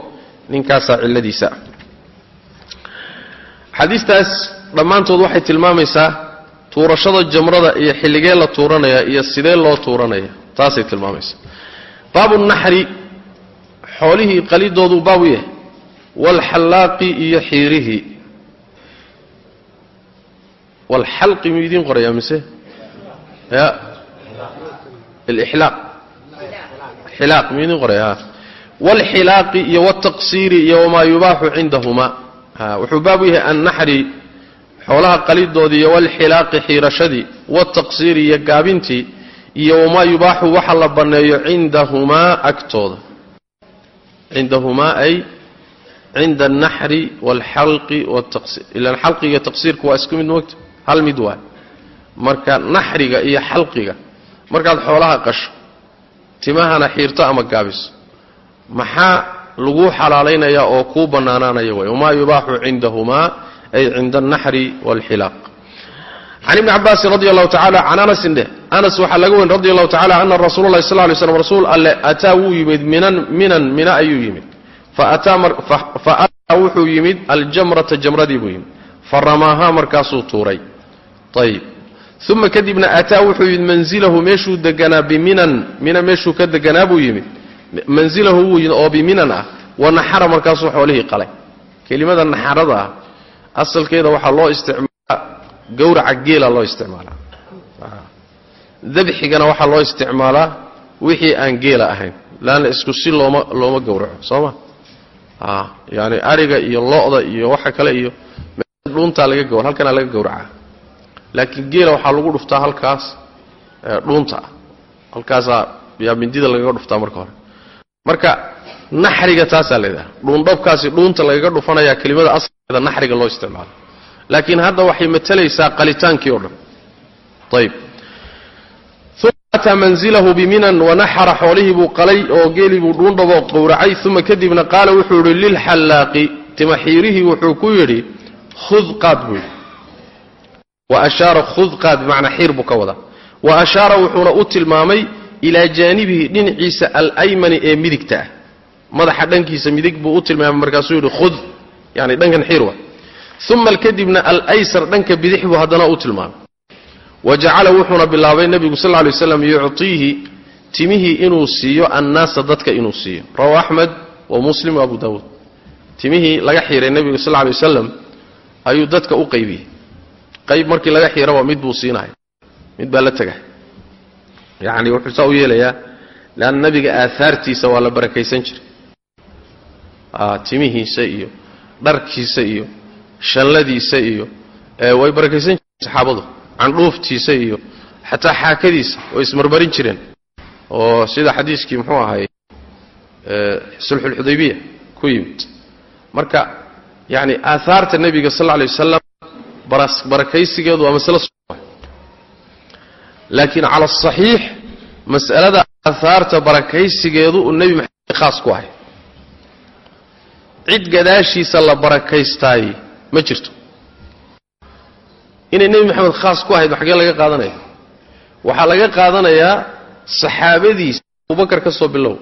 ninkaasaa cilladiisa. Xadiistaas dhammaantood waxay tilmaamaysaa tuurashada jamrada iyo xilligee la tuuranaya iyo sidee loo tuuranaya. Taasay tilmaamaysaa baabu naxri xoolihii qalidooduu baabu yahay. Waalxallaaqi iyo xiirihii walxalqi miyuu idiin qorayaa mise? Ya. Alixlaaq xilaaq miyuu idiin qoraya waalxilaaqi iyo waaltaqsiiri iyo wamaa yubaaxu cindahumaa wuxuu baabu yahay annaxri xoolaha qalidoodii iyo walxilaaqi xiirashadii waaltaqsiiri iyo gaabintii iyo wamaa yubaaxu waxa la banneeyo cindahumaa agtooda. cindahumaa ay cinda alnaxri waalxalqi waaltaqsiir ilaan xalqiga taqsiirku waa isku mid moogta? Hal mid waay. Marka naxriga iyo xalqiga markaad xoolaha qasho timahana xiirto ama gaabiso maxaa laguu xalaalaynaya oo kuu bannaanaanaya way wamaa yubaaxu cindahumaa ay cinda alnaxri waalxilaaq can ibni cabaasin radi allahu tacala can anasin dheh anas waxaa laga weyn radi allahu tacala ana rasuula lahi sal lay slam rasuul alle ataa wuu yimid minan minan mina ayuu yimid. Fa ataa wuxuu yimid aljamrata jamradii buu yimid. Fa ramaahaa markaasuu tuuray. Ayib uma kadibna ataa wuxuu yimid manzilahu meeshuu deganaa biminan mina meeshuu ka deganaa buu yimid. Manzilahu wuu yimid oo biminan ah. Wa naxara markaasuu xoolihii qalay. Kelimada naxarada ah asalkeeda waxaa loo isticmaalaa gawraca geela loo isticmaalaa. Dabxigana waxaa loo isticmaalaa wixii aan geela ahayn. Laanna isku si looma looma gowraco soo ma? Yani ariga iyo lo-da iyo waxa kale iyo dhuuntaa laga halkanaa laga gawracaa laakiin geela waxaa lagu dhuftaa halkaas dhuunta. Halkaasaa yaa mindida lagaga dhuftaa marka hore. Marka naxriga taasaa laydhaha dhuundhabkaasi dhuunta lagaga dhufanayaa kelimada asalkeeda naxriga loo isticmaalo. Laakiin hadda waxay matalaysaa qalitaankii o dhan. Ayb uma ataa manzilahu biminan wanaxara xoolihii buu qalay oo geelii buu dhuundhaboo qowracay. Uma kadibna qaala wuxuu yidhi lilxallaaqi timaxiirihii wuxuu ku yidhi khud qaad buu yidhi. Wa ashaara khud qaad bimacnaa xiir buu ka wadaa. Wa ashaara wuxuuna u tilmaamay ilaa jaanibihi dhinaciisa alaymani ee midigta ah. Madaxa dhankiisa midig buu u tilmaamay markaasuu yidhi khud yani dhankan xiir wa. Uma kadibna alaysar dhanka bidix buu haddana u tilmaamay. Wa jacala wuxuuna bilaabay nebigu sal lla lay waslam yuctiihi timihii inuu siiyo annaasa dadka inuu siiyo. Rawahu axmed wa muslim wa abu daawuud timihii laga xiiray nebigu sal lay wasalam ayuu dadka u qaybiyey. Qayb markii laga xiiraba mid buu siinaya mid baa la tegay yacni wuxuu saa u yeelayaa leanna nebiga aahaartiisa waa la barakaysan jiray. Timihiisa iyo dharkiisa iyo shanladiisa iyo way barakaysan jireen saxaabadu candhuuftiisa iyo xataa xaakadiisa way ismarmarin jireen. Oo sida xadiiskii muxuu ahay sulxulxudaybiya ku yimid. Marka yani aahaarta nebiga sal lla lay wasalam barakaysigeedu waa masale laakiin cala asaxiix mas'alada aahaarta barakaysigeedu uu nebi maxamed khaas ku ahay cid gadaashiisa la barakaystaay ma jirto. Inay nebi maxamed khaas ku ahayd xaggee laga qaadanaya? Waxaa laga qaadanayaa saxaabadiisa abubakar ka soo bilow.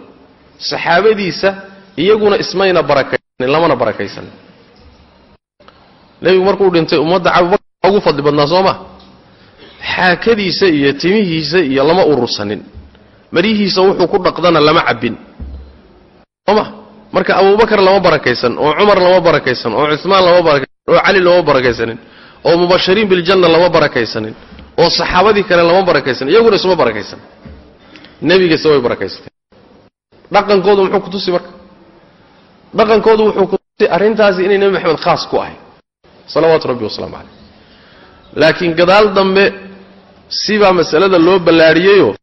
Saxaabadiisa iyaguna ismayna barakaysanin lamana barakaysanin nebigu markuu dhintay ummadda abubakar ugu fadli badnaa soo ma? Xaakadiisa iyo timihiisa iyo lama urursanin. Maryihiisa wuxuu ku dhaqdana lama cabbin. Sooma marka abubakar lama barakaysan oo cumar lama barakaysan oo cumaan lama oo cali lama barakaysanin oo mubashiriin biljanna lama barakaysanin oo saxaabadii kale lama barakaysan iyaguna isuma barakaysan. Nebigase way barakaysteen dhaqankoodu muxuu kutusi marka? Dhaqankoodu wuxuu kutusi arrintaasi inay nebi maxamed khaas ku ahay salawaatu rabbi wasalaamu caleyh laakiin gadaal dambe sibaa masalada loo ballaadhiyeyoo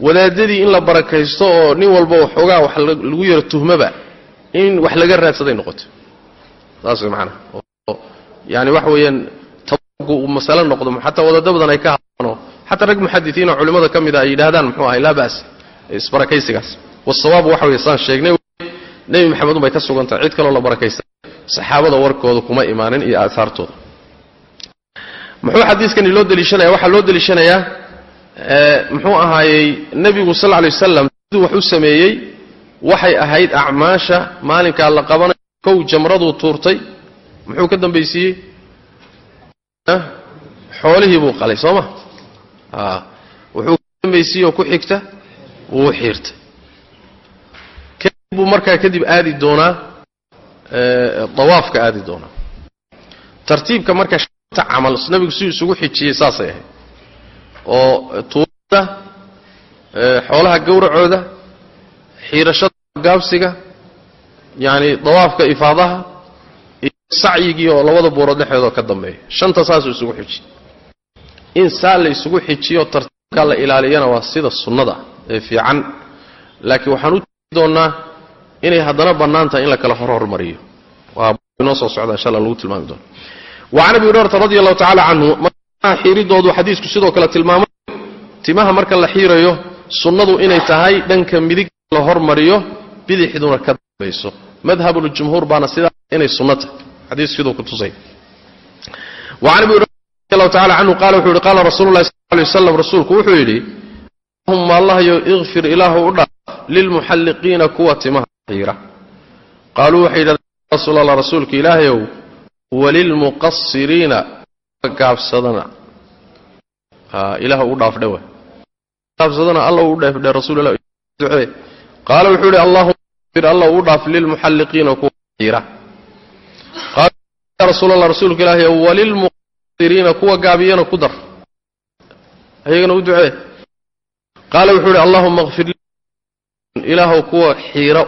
wadaadadii in la barakaysto oo nin walba waxoogaa wax lagu yaro tuhmaba in wax laga raadsaday noqoto. Saas way macanaha oo yaani waxa weeyaan tabagu uu masale noqdo xataa badan ay ka hadlaanoo xataa rag muxadisiin oo culimmada ka mid a ay yidhaahdaan muxuu ahay laa ba'as isbarakaysigaas. Wasawaabu waxa weye saan sheegnay nebi maxamed unbay ka sugan tahay cid kaloo la barakaysta saxaabada warkooda kuma imaanin iyo aahaartooda muxuu xadiiskani loo deliishanaya? Waxaa loo deliishanayaa muxuu ahaayey nebigu sal alay wasalam siduu wax u sameeyey waxay ahayd acmaasha maalinkaa la qabanayo kow jamraduu tuurtay. Muxuu ka dambaysiiyey xoolihii buu qalay soo ma? Wuxuu ka dambaysiiyey oo ku xigta wuu xiirtay. Kadib markaa kadib aadi doonaa dawaafka aadi doonaa. Tartiibka marka shanta camal nabigu siduu isugu xijiyey saasay ahayd oo tuurada xoolaha gowracooda xiirashada gaabsiga yacani dawaafka ifaadaha iyo sacyigii oo labada buurood dhexeedoo ka dambeeya. Shanta saasuu isugu xijiyey in saa la isugu xijiyo tartiibkaa la ilaaliyana waa sida sunnada ee fiican. Laakiin waxaan u tegi doonnaa inay haddana bannaan in la kala hor hormariyo. Waa inoo soo socda insha alla lagu tilmaami doono wacan abi hurayrata radi allahu tacala canhu xiiridoodu xadiisku sidoo kale tilmaamay timaha marka la xiirayo sunnadu inay tahay dhanka midig la hormariyo bidixduna ka dambayso madhabuljumhuur baana sidaa inay sunno tahay xadiis siduu ku tusay وعن ابي هريره رضي الله تعالى عنه قال وحuu قال رsuل الlahi صلى الله عليه وسلم rasuulku wuxuu yidhi اللهuma allahyo اغfir ilaahu u dhaaf lilmuxalliqiina kuwa timaha xiira qaaluu waxay yidhahdeen ya rasuul allah rasuulka ilaahayow walilmuqasiriina gaabsadana. Ilaah ugu dhaaf gaabsadana alla ugu dhaaf dhe qaala wuxuu idhi allahuma ir alla ugu dhaaf lilmuxalliqiina kuwa xiira qaala ya rasuul allah rasuulka ilaahay walilmuqasiriina kuwa gaabiyana ku dar. Ayagana u ducee. Qaala wuxuu idhi allahuma akfir ilaahow kuwa xiira.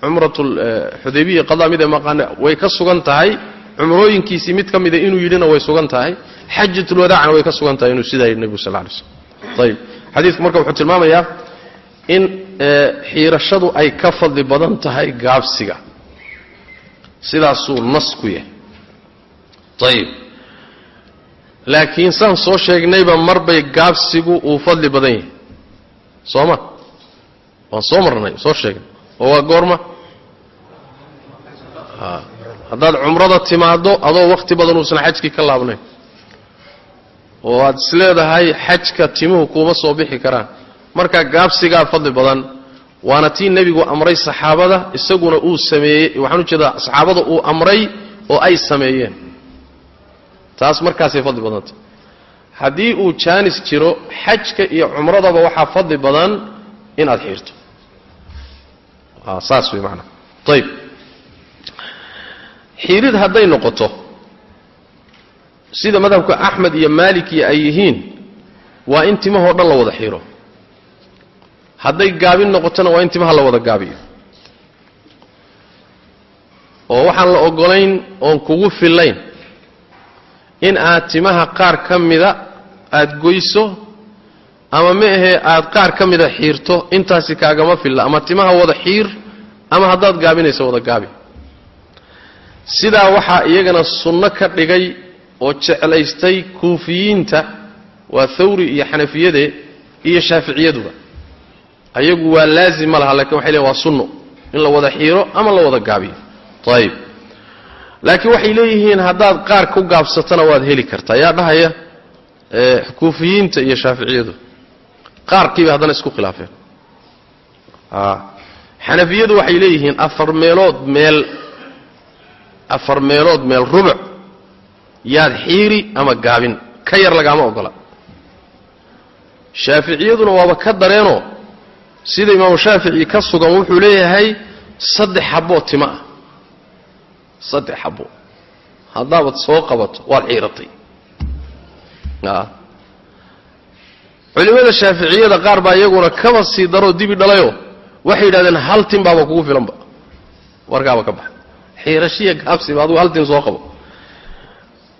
Cumratu eh, xudaybiya qadaa mid ay maqaane way ka sugan tahay cumrooyinkiisii mid ka mida inuu yidhina way sugan tahay xajatulwadaacna way ka sugan tahay inuu sidaa yidhi nebigu sal alay slam ayib. Xadiidku marka wuxuu tilmaamayaa in xiirashadu ay ka fadli badan tahay gaabsiga. Sidaasuu nas ku yahay. Ayib. Laakiin saan soo sheegnayba marbay gaabsigu uu fadli badan yahay. Soo ma? Waan soo marnay soo sheegnay. Oo waa goorma haddaad cumrada timaaddo adoo wakhti badan uusan xajkii ka laabnayn. Oo aad isleedahay xajka timuhu kuuma soo bixi karaan. Marka gaabsigaa fadli badan waana tii nebigu amray saxaabada isaguna uu sameeyey waxaan u jeedaa saxaabada uu amray oo ay sameeyeen. Taas markaasay fadli badantay. Haddii uu jaanis jiro xajka iyo cumradaba waxaa fadli badan inaad xiirto. Saas wey maanaa ayib xiirid hadday noqoto sida madhabka axmed iyo maalikiya ay yihiin waa in timahoo dhan la wada xiiro hadday gaabin noqotona waa in timaha la wada gaabiyo. Oo waxaan la ogolayn oon kugu fillayn in aad timaha qaar ka mida aad goyso ama ma ahee aad qaar ka mida xiirto intaasi kaagama filla ama timaha wada xiir ama haddaad gaabinayso wada gaabi sidaa waxaa iyagana sunno ka dhigay oo jeclaystay kuufiyiinta waa thawri iyo xanafiyade iyo shaaficiyaduba ayagu waa laazim ma laha laakiin waxay leeyn waa sunno. In la wada xiiro ama la wada gaabiyo. Ayib laakiin waxay leeyihiin haddaad qaar ku gaabsatana waad heli kartaa. Yaa dhahaya kuufiyiinta iyo shaaficiyadu. Qaarkiibay haddana isku khilaafeen. Xanafiyadu waxay leeyihiin afar meelood meel afar meelood meel rubuc yaad xiiri ama gaabin ka yar lagaama ogola. Shaaficiyaduna waaba ka dareenoo sida imaamu shaafici ka sugan wuxuu leeyahay saddex xaboo tima ah. Saddex xabo haddaabad soo qabato waad xiiratay culimmada shaaficiyada qaar baa iyaguna kaba sii daroo dibi dhalayoo waxay yidhahdeen hal tin baaba kugu filanba. Warkaaba ka baxa xiirashiya gaabsiba adugu hal tin soo qabo.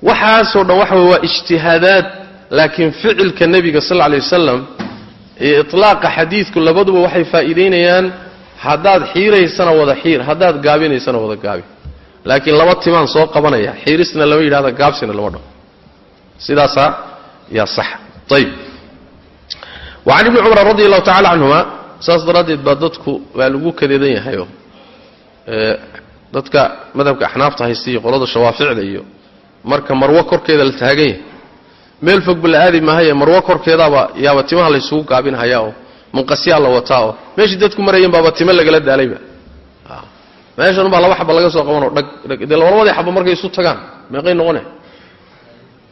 Waxaasoo dhan waxa wey waa ijtihaadaad laakiin ficilka nebiga sal lla lay wasalam iyo itlaaqa xadiidku labaduba waxay faa'iidaynayaan haddaad xiiraysana wada xiir haddaad gaabinaysana wada gaabi. Laakiin laba timaan soo qabanaya xiirisna lama yidhahda gaabsina lama dhaho sidaasaa yaa sax. Ayib wacan ibni cumar radi allahu tacala canhuma saas daraaddeed baa dadku waa lagu kadeedan yahayo dadka madhabka axnaafta haysta iyo qolada shawaaficda iyo marka marwo korkeeda la taagan yahay meel fogba la aadi maahaye marwo korkeedaaba yaaba timaha laysugu gaabinhayaa oo munqasyaa la wataa oo meeshii dadku marayeen baaba timo lagala daalayba. Meeshan baa laba xaba laga soo qabanoo dhag dhag dee labadii xaba markay isu tagaan meeqay noqone.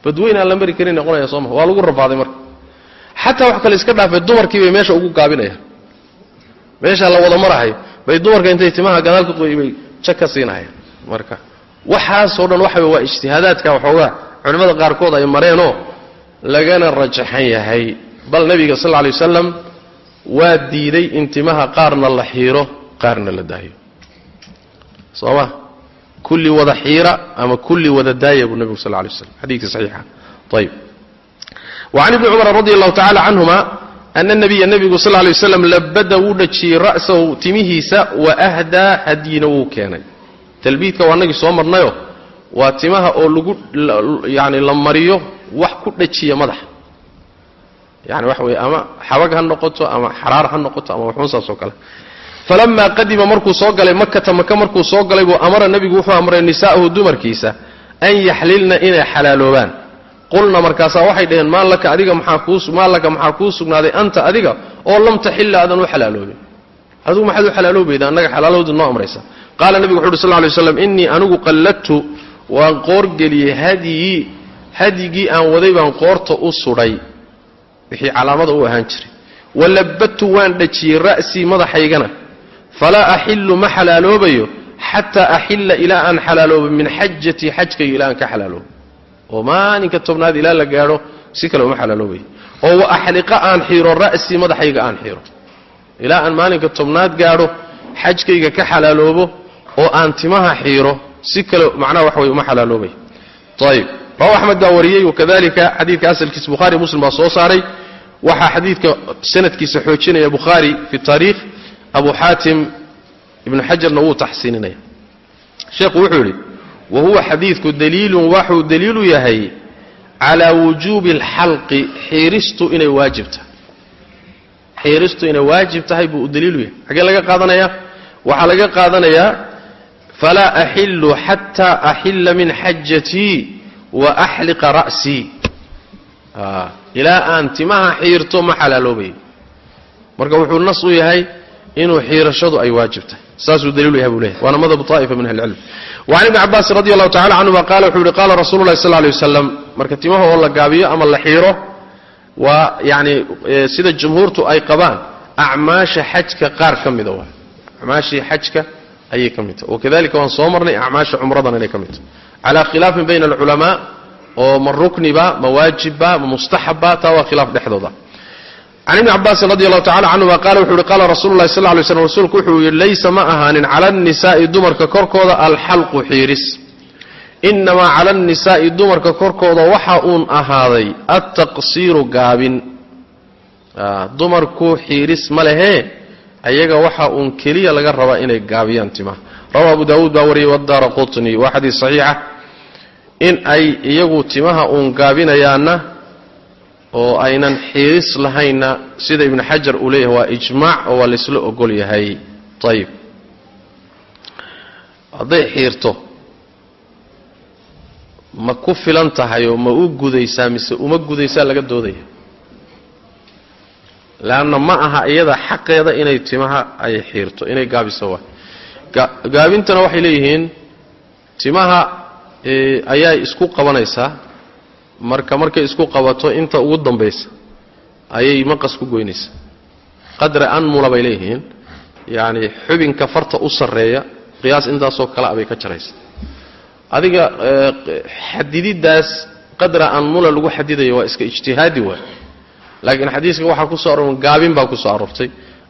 Badweyn aan la mari karin noqonaya sooma waa lagu rafaaday marka. Xataa wax kale iska dhaafay dumarkii bay meesha ugu gaabinayaan meeshaa la wada marahay bay dumarka intay timaha gadaal ka qoy bay jag ka siinahayaan marka waxaasoo dhan waxa waa ijtihaadaadka waxoogaa. Culimmada qaarkood ay mareenoo lagana rajaxan yahay. Bal nebiga sal alay wasalam waa diiday in timaha qaarna la xiiro qaarna la daayo. Soo ma? Kulli wada xiira ama kulli wada daaya buu nebigu sal alay waslam xadiidkii saxiixa. Ayib wacan ibni cumar radi allahu tacala canhuma ana nabiya nebigu sal lay waslam labada wuu dhajiyey ra'sahu timihiisa wa ahdaa hadyina wuu keenay talbiidka waa nagii soo marnayo waa timaha oo lagu yani la mariyo wax ku dhajiya madaxa yani waxa weye ama xabag ha noqoto ama xaraar ha noqoto ama waxuun saas oo kale falamaa qadima markuu soo galay makata maka markuu soo galay buu amara nebigu wuxuu amray nisaa'ahu dumarkiisa an yaxlilna inay xalaaloobaan qulna markaasaa waxay dhaheen maa laka adiga maxaa kuu maa laka maxaa kuu sugnaaday? Anta adiga oo lam taxilla aadan u xalaaloobin. Adigu maxaad u xalaaloobayda annaga xalaalowda noo amraysa. Qaala nebigu wuxu uhi sal ly slam innii anigu qalladtu waan qoorgeliyey hadyii hadyigii aan waday baan qoorta u sudhay wixii calaamada u ahaan jiray. Walabadtu waan dhajiyey ra'sii madaxaygana falaa axillu ma xalaaloobayo xataa axilla ilaa aan xalaaloobo min xajatii xajkayga ilaa aan ka xalaaloobo oo maalinka tobnaad ilaa la gaadho si kale uma xalaaloobayo oo wa axliqa aan xiiro ra'sii madaxayga aan xiiro. Ilaa aan maalinka tobnaad gaadho xajkayga ka xalaaloobo oo aan timaha xiiro si kale macnaha wax way uma xalaaloobay ayib rawa axmed baa wariyey wakadalika xadiidka asalkiisa buhari muslim baa soo saaray. Waxaa xadiidka sanadkiisa xoojinaya bukhaari fi taariikh. Abu xaatim ibnu xajarna wuu taxsiininaya. Sheekhu wuxuu yidhi wa huwa xadiidku daliilun waxuu daliilu yahay calaa wujuubi alxalqi xiiristu inay waajib tahay. Xiiristu inay waajib tahay buu u daliilu yahay. Xaggee laga qaadanayaa? Waxaa laga qaadanayaa falaa axillu xataa axilla min xajatii wa axliqa ra'sii ilaa aan timaha xiirto ma xalaaloobayo marka wuxuu nas u yahay inuu xiirashadu ay waajib tahay. Saasuu daliilu yahay buu leeyahy waana madhabu طaa'ifa min ahli اlcilm wacan ibni cabaasin radi allahu tacala canhuma qaala wuxuu yihi qaala rasulu llahi sal lay wasalam marka timaha oo la gaabiyo ama la xiiro waa yani sida jumhuurtu ay qabaan acmaasha xajka qaar ka mida waa. Acmaashii xajka ayay ka mid tahay. Wakadalika waan soo marnay acmaasha cumradan inay ka mid tahay. Calaa khilaafin bayna alculamaa oo ma rukniba ma waajibba ma mustaxabba taa waa khilaaf dhexdooda can ibni cabaasin radi allahu tacala canhuma qaala wuxuu yihi qaala rasulu llahi sal lay slm rasuulku wuxuu yihi laysa ma ahaanin cala annisaa'i dumarka korkooda alxalqu xiiris inamaa cala annisaa'i dumarka korkooda waxa uun ahaaday altaqsiiru gaabin dumarku xiiris ma lehee ayaga waxa uun keliya laga rabaa inay gaabiyaan timaha rawa abu daawuud baa wariyey wadaara qutni waa xadiis saxiixa in ay iyagu timaha uun gaabinayaanna oo aynan xiiris lahaynna sida ibnu xajar uu leeyahay waa ijmaac oo waa laysla ogol yahay. Ayib hadday xiirto ma ku filan tahay oo ma u gudaysaa mise uma gudaysaa laga doodaya? Leanna ma aha iyada xaqeeda inay timaha ay xiirto inay gaabiso waa. Gaabintana waxay leeyihiin timaha ayaa isku qabanaysaa marka markay isku qabato inta ugu dambaysa ayay maqas ku goynaysaa qadra anmula bay leeyihiin. Yacni xubinka farta u sarreeya qiyaas intaasoo kale a bay ka jaraysa. Adiga xadididdaas qadra anmula lagu xadidayo waa iska ijtihaadi waay. Laakiin xadiiska waxaa ku so aroor gaabin baa ku soo aroortay.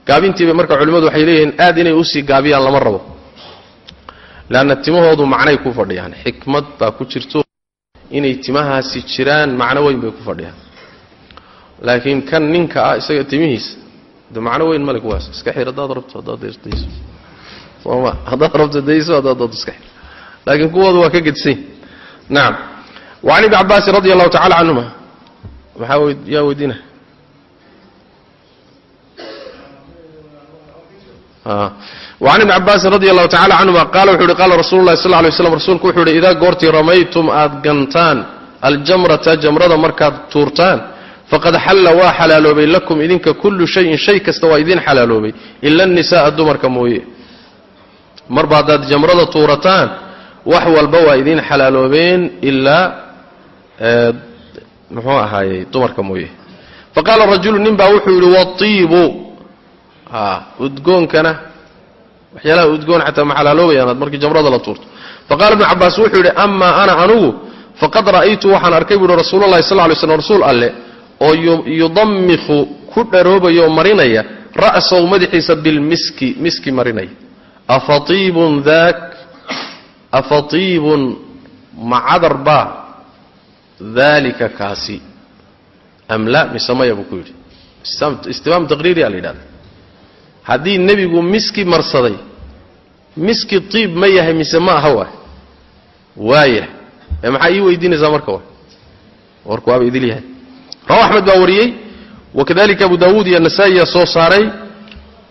Gaabintiiba marka culimmadu waxay leeyihiin aad inay u sii gaabiyaan lama rabo. Leanna timahoodu macnay ku fadhiyaan. Xikmad baa ku jirto inay timahaasi jiraan macno weyn bay ku fadhiyaan. Laakiin kan ninka ah isaga timihiisa de macno weyn male kuwaas iska xir haddaad rabto haddaad dayso sooma haddaad rabto dayso haddaad doonto iska xir. Laakiin kuwoodu waa ka gedsan nacam wacan ibni cabaasin radi allahu tacala canhuma maxaa yaa weydiina wacan ibni cabaasin radi allahu tacala canhuma qaala wuxu uhi qaala rasulu llahi sal lay slam rasuulku wuxuu uhi idaa goortii ramaytum aad gantaan aljamrata jamrada markaad tuurtaan faqad xalla waa xalaaloobay lakum idinka kullu shayin shay kasta waa idin xalaaloobay ila annisa'a dumarka mooye marba haddaad jamrada tuurataan wax walba waa idin xalaaloobeen ilaa muxuu ahaayey dumarka mooye faqaala rajulu nin baa wuxuu yidhi waiibu udgoonkana waxyaalaha udgoon xataa ma xalaaloobayaanaad markii jamrada la tuurto. Faqala ibnu cabaas wuxuu yidhi amaa ana anugu faqad ra'aytu waxaan arkay buuhi rasuululahi sal lay slm rasuul alleh oo yudammiku ku dharoobayo oo marinaya ra'sahu madaxiisa bilmiski miski marinaya. Afaiibun daak afatiibun macadar baa daalika kaasi. Am la mise maya buu ku yidhi. Istimaam taqriiriyaa la yidhahda haddii nebigu miski marsaday miski tiib ma yahay mise ma aha waay? Waayah ee maxaa ii weydiinaysaa marka wa warku waaba idil yahay. Rawa axmed baa wariyey wakadalika abu daawuud iyo nasaa'iya soo saaray.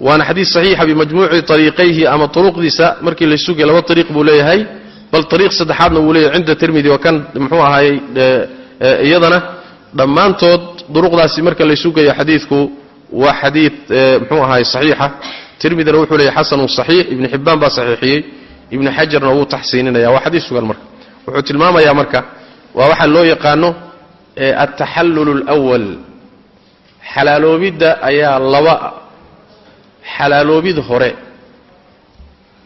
Waana xadiis saxiixa bimajmuuci ariiqayhi ama turuqdiisa. Markii la sugay laba ariiq buu leeyahay. Bal ariiq saddexaadna wuu leeyahay cinda tirmidi waa kan muxuu ahaayey iyadana dhammaantood duruqdaasi marka la sugayo xadiidku waa xadiid muxuu ahaay saxiixa. Tirmidina wuxuu leeyahy xasanun saxiix. Ibnu xibbaan baa saxiixiyey. Ibnu xajarna wuu taxsiininaya. Waa xadiis sugan marka. Wuxuu tilmaamayaa marka waa waxaa loo yaqaano altaxallul اlwal xalaaloobidda ayaa laba xalaaloobid hore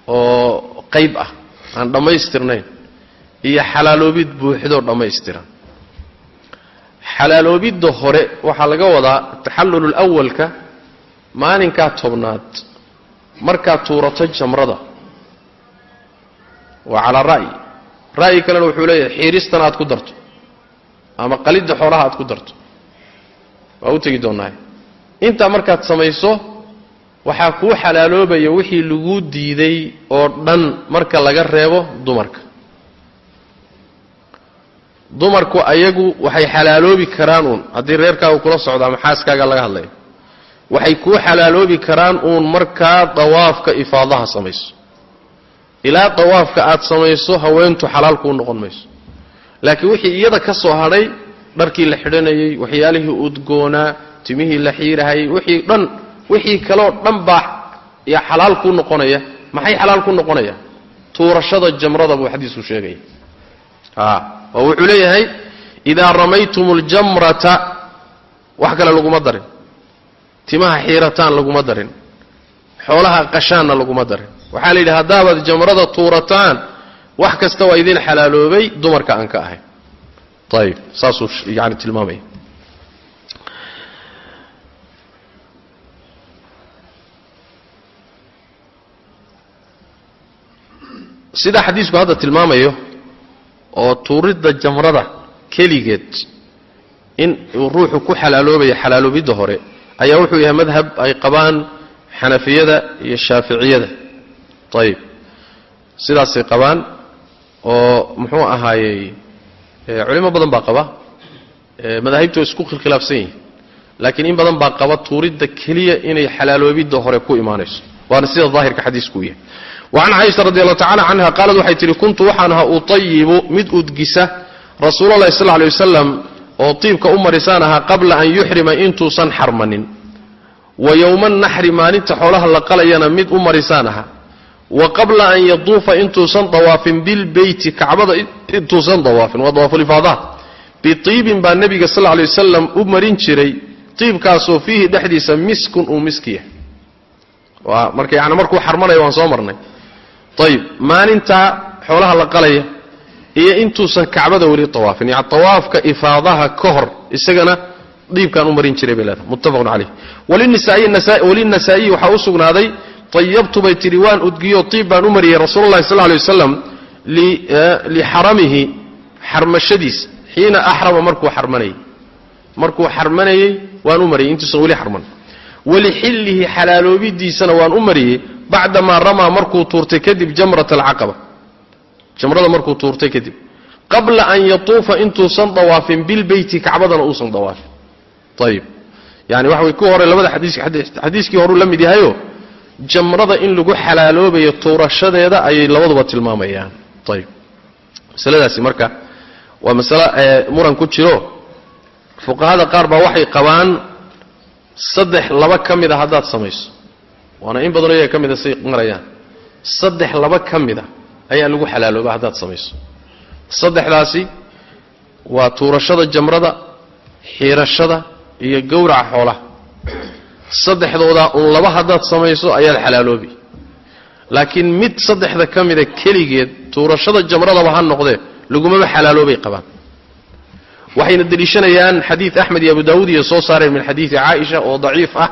oo qayb ah aan dhammaystirnayn iyo xalaaloobid buuxdoo dhammaystiran xalaaloobidda hore waxaa laga wadaa taxallul lwalka maalinkaa tobnaad markaad tuurato jamrada. Waa calaa ra'yi. Ra'yi kalena wuxuu leeyahay xiiristan aad ku darto ama qalidda xoolaha aad ku darto. Waa u tegi doonnaaye intaa markaad samayso waxaa kuu xalaaloobaya wixii laguu diiday oo dhan marka laga reebo dumarka dumarku ayagu waxay xalaaloobi karaan uun. Haddii reerkaagu kula socdo ama xaaskaaga laga hadlayo waxay kuu xalaaloobi karaan uun markaa dawaafka ifaadaha samayso. Ilaa dawaafka aad samayso haweentu xalaal kuu noqon mayso. Laakiin wixii iyada ka soo hadhay dharkii la xidhanayey waxyaalihii udgoonaa timihii la xiirahayey wixii dhan wixii kaloo dhan baa yaa xalaal kuu noqonaya maxay xalaal ku noqonaya? Tuurashada jamrada buu xadiisku sheegaya oo wuxuu leeyahay idaa ramaytum اljamrata wax kale laguma darin. Timaha xiirataan laguma darin. Xoolaha qashaanna laguma darin. Waxaa la yidhi haddaabaad jamrada tuurataan wax kasta waa idin xalaaloobay dumarka aan ka ahayn ayib saasuu yani tilmaamaya. Sida xadiisku hadda tilmaamayo oo tuuridda jamrada keligeed in uu ruuxu ku xalaaloobaya xalaaloobidda hore ayaa wuxuu yahay madhab ay qabaan xanafiyada iyo shaaficiyada. Ayib sidaasay qabaan oo muxuu ahaayey culimo badan baa qaba madaahibtu isku khilaafsan yihiin laakiin in badan baa qaba tuuridda keliya inay xalaaloobidda hore ku imaanayso. Waana sida daahirka xadiisku u yahay wacan caaisha radi allahu tacala canha qaalad waxay tihi kuntu waxaan ahaa utayibu mid udgisa rasuulalahi sal lay wasalam oo tiibka u marisaan ahaa qabla an yuxrima intuusan xarmanin wa yowma naxri maalinta xoolaha la qalayana mid u marisaan ahaa wa qabla an yaduufa intuusan dawaafin bilbeyti kacbada intuusan dawaafin waa dawaafulifaadaha biiibin baa nebiga sal lay wasalam u marin jiray iibkaasoo fiihi dhexdiisa miskun uu miskiya marka yani markuu xarmanaya waan soo marnay ayib maalintaa xoolaha la qalaya iyo intuusan kacbada weli awaafin yani awaafka ifaadaha ka hor isagana dhiibkaan u marin jiray bay leedahay. Muttafaqun caleyh walinasaa'iyi waxaa u sugnaaday ayabtu bay tidhi waan udgiyo iib baan u mariyey rasuululahi sal lay wasalam lixaramihi xarmashadiisa. Xiina axrama markuu xarmanayey. Markuu xarmanayey waan u mariyey intuusan weli xarman. Walixillihi xalaaloobidiisana waan u mariyey bacdamaa ramaa markuu tuurtay kadib jamrat alcaqaba. Jamrada markuu tuurtay kadib. Qabla an yatuufa intuusan dawaafin bilbeyti kacbadana uusan dawaafin. Ayib yani waxa way ku hore labada xadiiskii horuu la mid yahayo jamrada in lagu xalaaloobayo tuurashadeeda ayay labaduba tilmaamayaan. Ayib masaladaasi marka waa masalo muran ku jiro. Fuqahada qaar baa waxay qabaan saddex laba ka mida haddaad samayso waana in badanoo iyaga ka mida say marayaan. Saddex laba ka mida ayaa lagu xalaalooba haddaad samayso. Saddexdaasi waa tuurashada jamrada xiirashada iyo gowraca xoolaha. Saddexdoodaa uun laba haddaad samayso ayaad xalaaloobi. Laakiin mid saddexda ka mida keligeed tuurashada jamradaba ha noqdee lagumaba xalaaloobay qabaan. Waxayna deliishanayaan xadiid axmed iyo abu daawuud iyo soo saareen min xadiidi caaisha oo daciif ah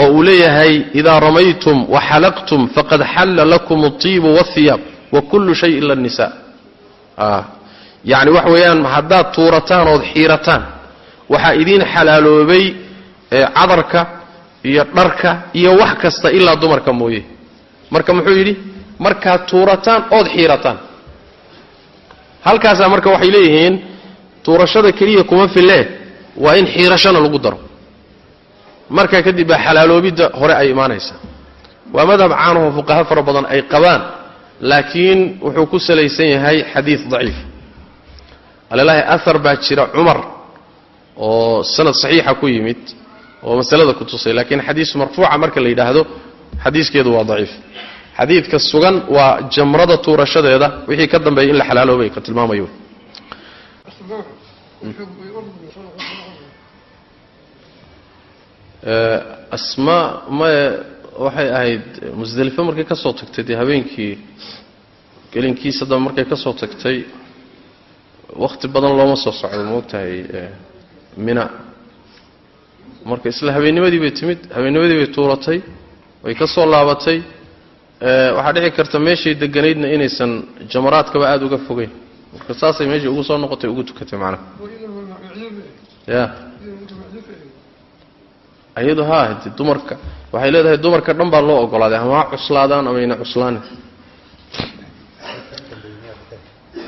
oo uu leeyahay idaa ramaytum waxalaqtum faqad xalla lakum اطiibu wاhiyaab wa kullu shay ila الnisa yani waxa weeyaan haddaad tuurataan ood xiirataan waxaa idiin xalaaloobay cadarka iyo dharka iyo wax kasta ilaa dumarka mooye marka muxuu yidhi markaad tuurataan ood xiirataan halkaasaa marka waxay leeyihiin tuurashada keliya kuma filee waa in xiirashana lagu daro markaa kadib baa xalaaloobidda hore ay imaanaysaa. Waa madhab caanahoo fuqaha fara badan ay qabaan laakiin wuxuu ku salaysan yahay xadiid daciif. Alilaahi ahar baa jira cumar oo sanad saxiixa ku yimid oo masalada ku tusay laakiin xadiis marfuuca marka la yidhaahdo xadiiskeedu waa daciif. Xadiidka sugan waa jamrada tuurashadeeda wixii ka dambeeya in la xalaaloobay ka tilmaamayo asmaa maye waxay ahayd musdelifo markay ka soo tagtay dee habeenkii gelinkiisa dambe markay ka soo tagtay wakhti badan looma soo socdo moogtahay mina? Marka isla habeennimadii bay timid habeennimadii bay tuuratay way ka soo laabatay. Waxaa dhici karta meeshay deganaydna inaysan jamaraadkaba aada uga fogeyn. Marka saasay meeshai ugu soo noqotay ugu tukatay macnaha ayado ha ahaytay dumarka. Waxay leedahay dumarka dhan baa loo ogolaaday. Ama ha cuslaadaan amayna cuslaane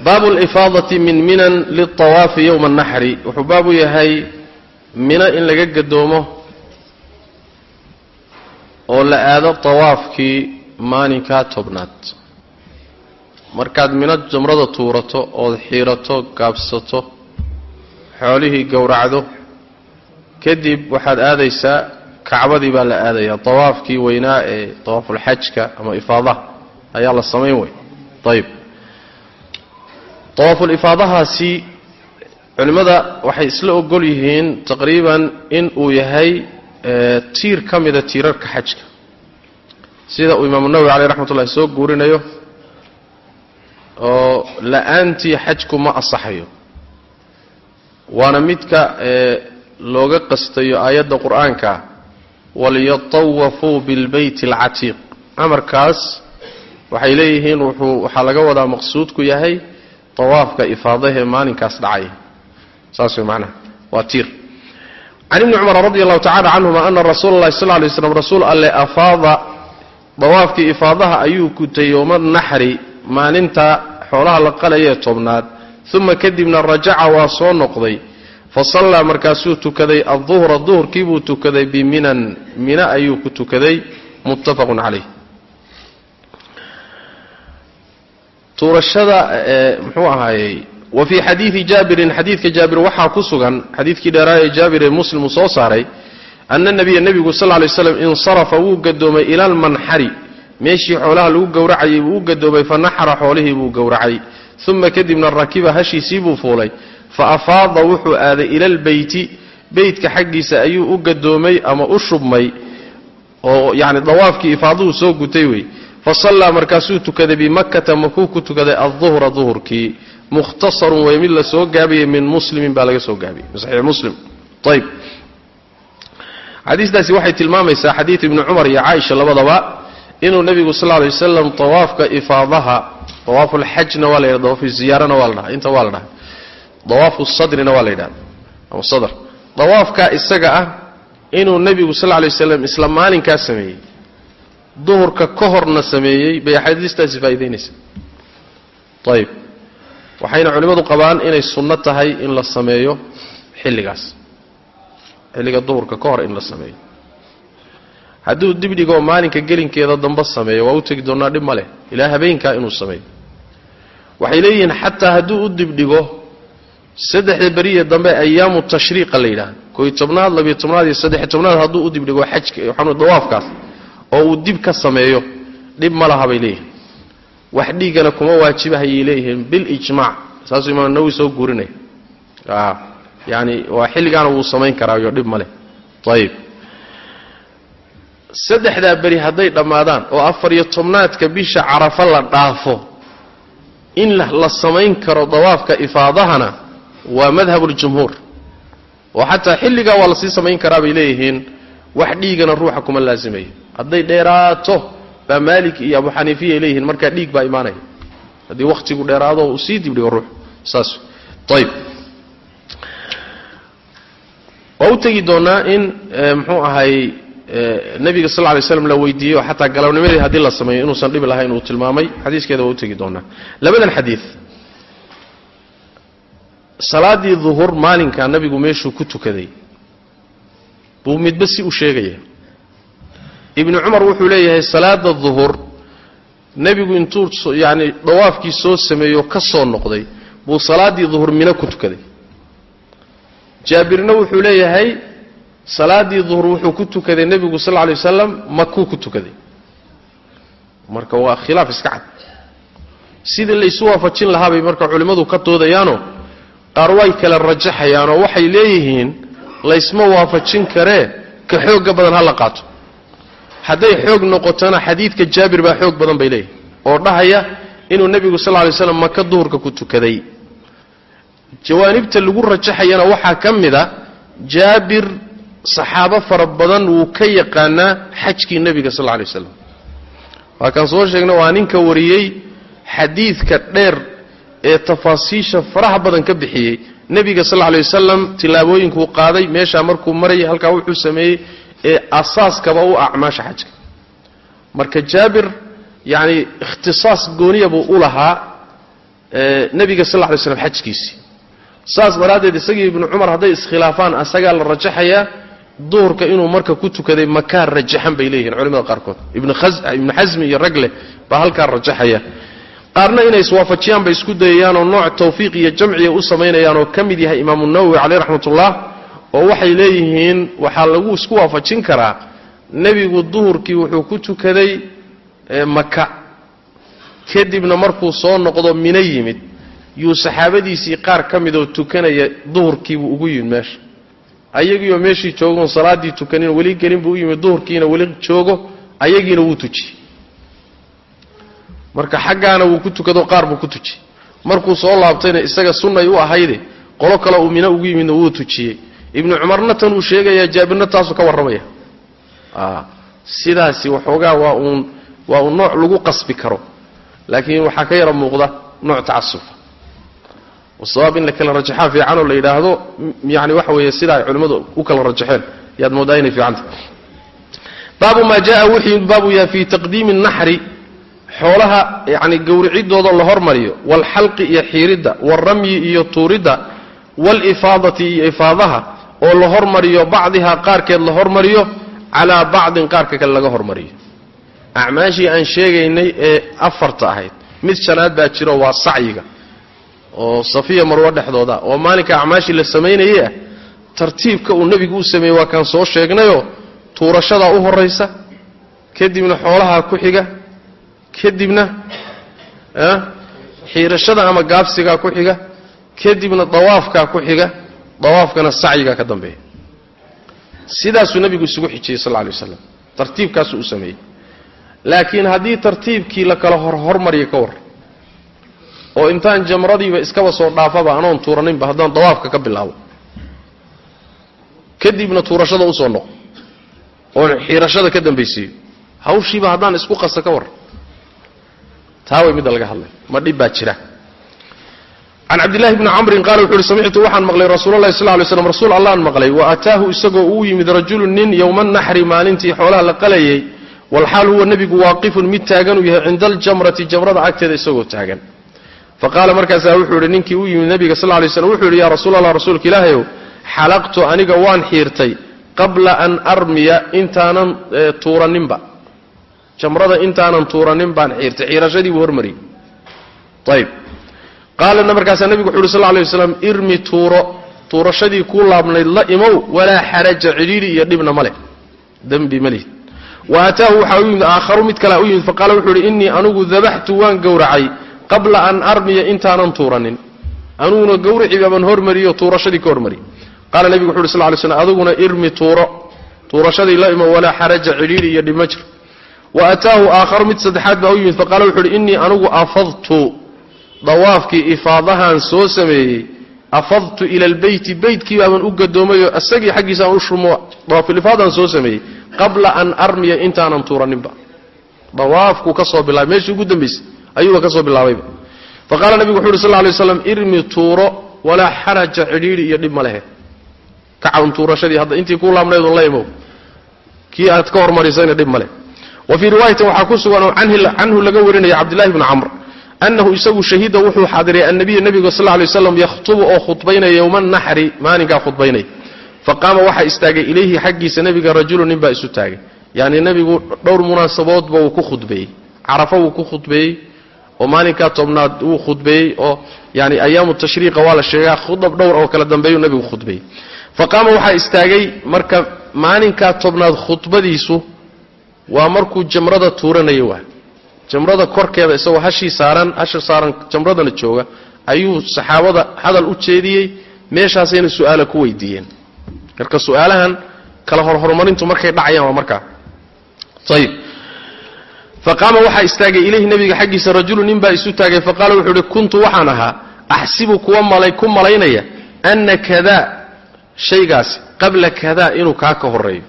baabu lifaadati min minan lilawaafi yowma anaxri wuxuu baabu yahay mino in laga gadoomo oo la aado tawaafkii maalinkaa tobnaad. Markaad mino jamrada tuurato ood xiirato gaabsato xoolihii gowracdo kadib waxaad aadaysaa kacbadii baa la aadayaa. Tawaafkii weynaa ee tawaafulxajka ama ifaadaha ayaa la samayn wey ayb tawaafulifaadahaasi culimmada waxay isla ogol yihiin taqriiban in uu yahay tiir ka mida tiirarka xajka. Sida uu imaamu nawowi caleyh raxmat ullahi soo guurinayo oo la'aantii xajku ma asaxayo. Waana midka looga qastayo aayadda qur'aanka waliyatawafuu bilbeyti alcatiiq. Amarkaas waxay leeyihiin wuxuu waxaa laga wadaa maqsuudku yahay tawaafka ifaadahee maalinkaas dhacaya saas way macnaha waa tiir. Can ibni cumar radi allahu tacala canhuma ana rasuula allahi sal lay slam rasuul alle afaada dawaafkii ifaadaha ayuu gutay yowma naxri maalinta xoolaha la qalayee tobnaad. Uma kadibna rajaca waa soo noqday fasallaa markaasuu tukaday aduhra duhurkiibuu tukaday biminan mina ayuu ku tukaday muttafaqun calayh. Tuurashada muxuu ahaayey wa fii xadiidi jaabirin xadiidka jaabir waxaa ku sugan xadiidkii dheeraa ee jaabir ee muslim uu soo saaray ana nabiya nebigu sal ly slam insarafa wuu gadoomay ila almanxari. Meeshii xoolaha lagu gowracayay buu u gadoomay fa naxara xoolihii buu gowracay. Uma kadibna rakiba hashiisii buu fuulay fa afaada wuxuu aaday ila albeyti beytka xaggiisa ayuu u gadoomay ama u shubmay oo yani dawaafkii ifaaduhu soo gutay wey fasallaa markaasuu tukaday bimakkata makuu ku tukaday alduhra duhurkii. Mukhtasarun way mid la soo min muslimin baa laga soo gaabiyey. Saxiix muslim? Ayb xadiistaasi waxay tilmaamaysaa xadiid ibni cumar iyo caaisha labadaba inuu nebigu sal alay wasalam tawaafka ifaadaha dawaafulxajna waa la yidhahda dawaafu ziyaarana waa la dhaha inta waa la dhaha dawaafu sadrina waa la yidhahda ama sadr. Dawaafka isaga ah inuu nebigu sal lla alay waslam isla maalinkaa sameeyey duhurka ka horna sameeyey bay axaadiistaasi faa'idaynaysa ayib waxayna culimmadu qabaan inay sunno tahay in la sameeyo xilligaas. Xilliga duhurka ka hor in la sameeyo. Hadduu dibdhigoo maalinka gelinkeeda dambe sameeyo waa u tegi doonnaa dhib ma leh. Ilaa habeenkaa inuu sameeyo. Waxay leeyihiin xataa hadduu u dibdhigo saddexda beriye dambe ayaamu tashriiqa la yidhahda kooiy tobnaad labiyo tobnaad iyo saddex tobnaad hadduu u dibdhigo xajka waxaanu dawaafkaas oo uu dib ka sameeyo dhib ma bay leeyihiin. Wax dhiigana kuma waajibahayay leeyihiin bilijmaac saasuu imaam nawowi soo guurinaya. Yani waa xilligaana wuu samayn karaayo dhib ma ayib saddexdaa beri hadday dhammaadaan oo afar iyo tobnaadka bisha carafa la dhaafo in la samayn karo dawaafka ifaadahana waa madhabuljumhuur oo xataa xilligaa waa la sii samayn karaa bay leeyihiin wax dhiigana ruuxa kuma laasimayo. Hadday dheeraato baa maalik iyo abu xaniifiya ay leeyihiin markaa dhiig baa imaanaya. Haddii wakhtigu dheeraado uu sii dibdhigo ruux. Saas. Ayib waa u tegi doonaa in muxuu ahay nabiga sal lay slam la weydiiyey oo xataa galabnimadii haddii la sameeyo inuusan dhibi lahayn uu tilmaamay. Xadiiskeeda waa u tegi doonaa. Labadan xadiid salaadii duhur maalinka nabigu meeshuu ku tukaday buu midba si u sheegaya. Ibnu cumar wuxuu leeyahay salaada duhur nebigu intuu yacni dawaafkii soo sameeyo ka soo noqday buu salaaddii duhur mino ku tukaday. Jaabirna wuxuu leeyahay salaaddii duhur wuxuu ku tukaday nebigu sal lla lay wasalam makuu ku tukaday. Marka waa khilaaf iska cad. Sidii laysu waafajin lahaa bay marka culimmadu ka doodayaanoo qaar way kala rajaxayaanoo waxay leeyihiin laysma waafajin karee ka xoogga badan ha la qaato. Hadday xoog noqotona xadiidka jaabir baa xoog badan bay leeyihiin oo dhahaya inuu nebigu sal lay slam maka duhurka ku tukaday. Jawaanibta lagu rajaxayana waxaa ka mid a jaabir saxaabo fara badan wuu ka yaqaanaa xajkii nebiga sal lay waslam waa kaan soo sheegna waa ninka wariyey xadiidka dheer ee tafaasiisha faraha badan ka bixiyey. Nebiga sal lay wasalam tillaabooyinkuu qaaday meeshaa markuu marayay halkaa wuxuu sameeyey ee asaaskaba u acmaasha xajka. Marka jaabir yacni ikhtisaas gooniya buu u lahaa nebiga sal lay slam xajkiisii saas daraaddeed isagii ibnu cumar hadday iskhilaafaan asagaa la rajaxayaa duhurka inuu marka ku tukaday makaa rajaxan bay leeyihiin culimada qaarkood. Ibnu xasmi iyo ragleh baa halkaa rajaxaya qaarna inay iswaafajiyaan bay isku dayayaanoo nooc tawfiiq iyo jamciya u samaynayaan oo ka mid yahay imaamu nawowi caleyh raxmatullah oo waxay leeyihiin waxaa lagu isku waafajin karaa nebigu duhurkii wuxuu ku tukaday maka kadibna markuu soo noqdo mino yimid yuu saxaabadiisii qaar ka midoo tukanaya duhurkiibuu ugu yimid meesha. Ayagiioo meeshii joogoon salaaddii tukanin weli gelin buu u yimid duhurkiina weli joogo ayagiina wuu tujiyey marka xaggaana wuu ku tukado qaar buu ku tujiyey markuu soo laabtayna isaga sunnay u ahayde qolo kale uu mino ugu yimidna wuu tujiyey. Ibnu cumarna tan uu sheegayaa jaabirna taasuu ka warramaya. Sidaasi waxoogaa waa uun waa uun nooc lagu qasbi karo. Laakiin waxaa ka yara muuqda nooc tacasufa sawaab in la rajaxaa fiicanoo la yidhaahdo yani waxa weeye sida ay culimmadu u kala rajaxeen. Yaad moodaa inay fiicanta baabu maa jaa wuxuu baabu yaha fii taqdiimi naxri xoolaha yani gowricidooda la hormariyo waalxalqi iyo xiiridda waalramyi iyo tuuridda waalifaadati iyo ifaadaha oo la hormariyo bacdihaa qaarkeed la hormariyo calaa bacdin qaarka kale laga hormariyo. Acmaashii aan sheegaynay ee afarta ahayd mid shanaad baa jiro waa sacyiga oo safiya marwo dhexdooda oo maalinka acmaashii la samaynayay ah tartiibka uu nebigu u sameeyey waa kaan soo sheegnayoo tuurashadaa u horaysa kadibna xoolahaa ku xiga kadibna xiirashada ama gaabsigaa ku xiga kadibna dawaafkaa ku xiga dawaafkana sacyigaa ka dambeeya. Sidaasuu nebigu isugu xijiyey sal lay waslam tartiibkaasuu u sameeyey. Laakiin haddii tartiibkii la kala horhormariyo ka war oo intaan jamradiiba iskaba soo dhaafaba anoon tuuraninba haddaan dawaafka ka bilaabo kadibna tuurashada u soo noqo oon xiirashada ka dambaysiiyo hawshiiba haddaan isku qasa ka war taa way midda laga hadlay. Ma dhib baa jira. Can cabdillahi bni camrin qaala wuxu uhi samictu waxaan maqlay rasuulalahi sal lay slam rasuul allaan maqlay. Wa ataahu isagoo uu yimid rajulu nin yowma naxri maalintii xoolaha la qalayay. Walxaal huwa nebigu waaqifun mid taagan uu yahay cinda aljamrati jamrada agteeda isagoo taagan. Faqaala markaasaa wuxuu yidhi ninkii u yimid nebiga sal lay slam wuxuu yidhi yaa rasuul allah rasuulka ilaahayow xalaqtu aniga waan xiirtay qabla an armiya intaanan tuuraninba jamrada intaanan tuuranin baan xiirtay xiirashadii buu hormariyey. Ayb qaalana markaasaa nebigu wuxu uhi sal lay waslam irmi tuuro tuurashadii kuu laabnayd la imow walaa xaraja cidhiidhi iyo dhibna ma leh. Dembi ma lihid. Wa ataahu waxaa u yimid aakharu mid kalea u yimid. Faqaala wuxuu yidhi innii anugu dabaxtu waan gowracay qabla an armiya intaanan tuuranin. Anuguna baan hormariyo tuurashadii ka hormariy. Qaala nebigu wuxu uhi sal lay slm aduguna irmi tuuro tuurashadii la imo walaa xaraja cidhiidhi iyo dhib ma jir wa ataahu aakharu mid saddexaad baa u yimid faqaala wuxu uhi innii anugu afadtu dawaafkii ifaadahaan soo sameeyey afadtu ila albeyti beytkii baabaan u gadoomayoo isagii xaggiisaan u shumo dawaafilifaadaan soo sameeyey qabla an armiya intaanan tuuraninba dawaafkuu ka soo bilaabay meeshii ugu dambaysay ayuuba ka soo bilaabayba faqaala nebigu wuxu uhi sal lay waslam irmi tuuro walaa xaraja cidhiidhi iyo dhib ma lehe kacawn tuurashadii hadda intii kuu laabnaydun la imow kii aad ka hormarisayna dhib ma leh wa fii riwaayatin waxaa ku sugan oo canhu laga warinaya cabdillahi bni camr annahu isagu shahida wuxuu xaadiray annabiya nebiga sal lay waslam yakhtubu oo khudbaynaya yowma naxri maalinkaa khudbaynaya faqaama waxaa istaagay ilayhi xaggiisa nebiga rajulu nin baa isu taagay. Yacni nebigu dhowr munaasaboodba wuu ku khudbeeyey. Carafo wuu ku khudbeeyey oo maalinkaa tobnaad wuu khudbeeyey oo yani ayaamu tashriiqa waa la sheegaa khudab dhowr oo kala dambeeyuu nebigu khudbeeyey. Faqaama waxaa istaagay marka maalinkaa tobnaad khudbadiisu waa markuu jamrada tuuranaya waa. Jamrada korkeeda isagoo hashii saaran hasha saaran jamradana jooga ayuu saxaabada hadal u jeediyey meeshaasayna su'aala ku weydiiyeen. Marka su'aalahan kala horhorumarintu markay dhacayaan waa markaa. Ayib faqaama waxaa istaagay ilayhi nabiga xaggiisa rajulu nin baa isu taagay faqaala wuxuu uhi kuntu waxaan ahaa axsibu kuwa ku malaynaya ana kadaa shaygaasi qabla kadaa inuu kaa ka horeeyo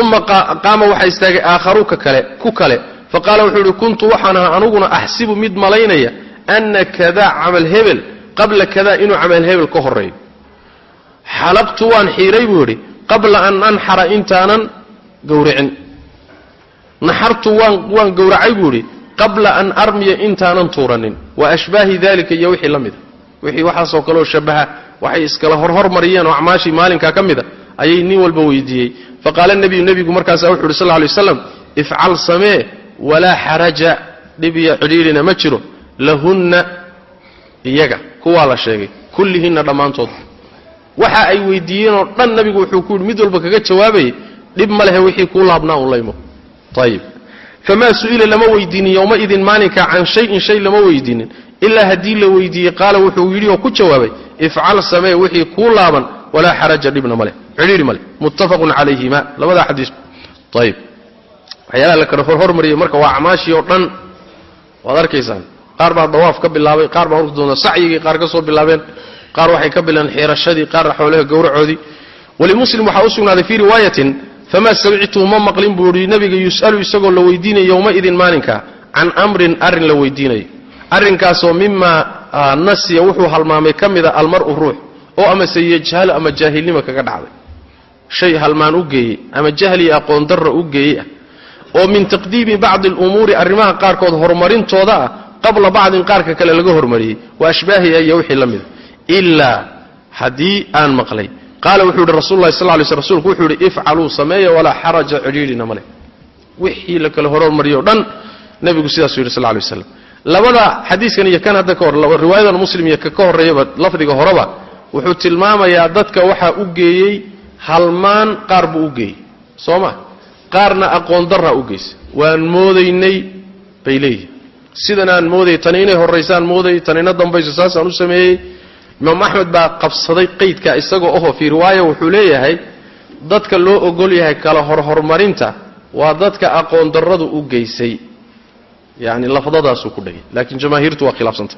uma qaama waxaa istaagay aakharuka kale ku kale faqaala wuxuu ihi kuntu waxaan ahaa anuguna axsibu mid malaynaya ana kadaa camal hebel qabla kadaa inuu camal hebel ka horeeyo xalaqtu waan xiiray buu yidhi qabla an anxara intaanan gowricin naxartu waan gowracay buu idhi qabla an armiya intaanan tuuranin wa ashbaahi dalika iyo wixii la mida wixii waxaasoo kaleoo shabaha waxay iskala horhormariyeen oo acmaashii maalinkaa ka mida ayay nin walba weydiiyey. Faqaala nebiyu nebigu markaasa wuxu uhi sal ly waslam ifcal samee walaa xaraja dhib iyo cidhiirina ma jiro. Lahunna iyaga. Kuwaa la sheegay. Kullihinna dhammaantood. Waxa ay weydiiyeenoo dhan nabigu wuxuu ku yidhi mid walba kaga jawaabayay dhib ma lehe wixii kuu laabnaa un laymo. Ayib famaa su'ila lama weydiinin yowmaidin maalinka can shayin shay lama weydiinin. Ilaa haddii la weydiiyey qaala wuxuu yidhi oo ku jawaabay ifcal samee wixii kuu laaban walaa xaraja dhibna maleh cidhiiri maleh muttafaqun calayhima labadaa xadiis. Ayib waxyaalaha la kala horhormariyey marka waa acmaashii oo dhan waad arkaysaan. Qaar baa dawaaf ka bilaabay qaar baa doonta sacyigii qaar ka soo bilaabeen qaar waxay ka bilaabeen xiirashadii qaar xoolaha gowracoodii. Walimuslim waxaa u sugnaaday fii riwaayatin famaa samictuu ma maqlin buu ihi nabiga yus'alu isagoo la weydiinayo yowmaidin maalinka can amrin arrin la weydiinayo arrinkaasoo mimaa nasiya wuxuu halmaamay ka mida almar'u ruux oo amase yajhalu ama jaahilnima kaga dhacday shay halmaan u geeyey ama jahli aqoon darra u geeyey ah oo min taqdiimi bacdi alumuuri arrimaha qaarkood horumarintooda ah qabla bacdin qaarka kale laga hormariyey. Wa ashbaahiha iyo wixii la mida ilaa haddii aan maqlay. Qaala wuxuu yidhi rasul lahi sal lay sl rsulku wuxuu yidhi ifcaluu sameeya walaa xaraja cidhiidhina male wixii la kala horormariyo o dhan nebigu sidaasuu yidhi sal lay waslam labada xadiiskan iyo kan hadda ka hor riwaayadan muslim iyo ka ka horreeyaba lafdiga horeba wuxuu tilmaamayaa dadka waxaa u geeyey halmaan qaar buu u geeyey soo ma qaarna aqoon darraa u geysay. Waan moodaynay bay leeyihiin sidanaan moodayay tani inay horraysaan moodayay tanina dambayso saasaan u sameeyey. Imaam axmed baa qabsaday qaydka isagoo oho fii riwaaya wuxuu leeyahay dadka loo ogol yahay kala horhorumarinta waa dadka aqoon darradu u geysay. Yani lafdadaasuu ku dhegay laakiin jamaahiirtu waa khilaafsanta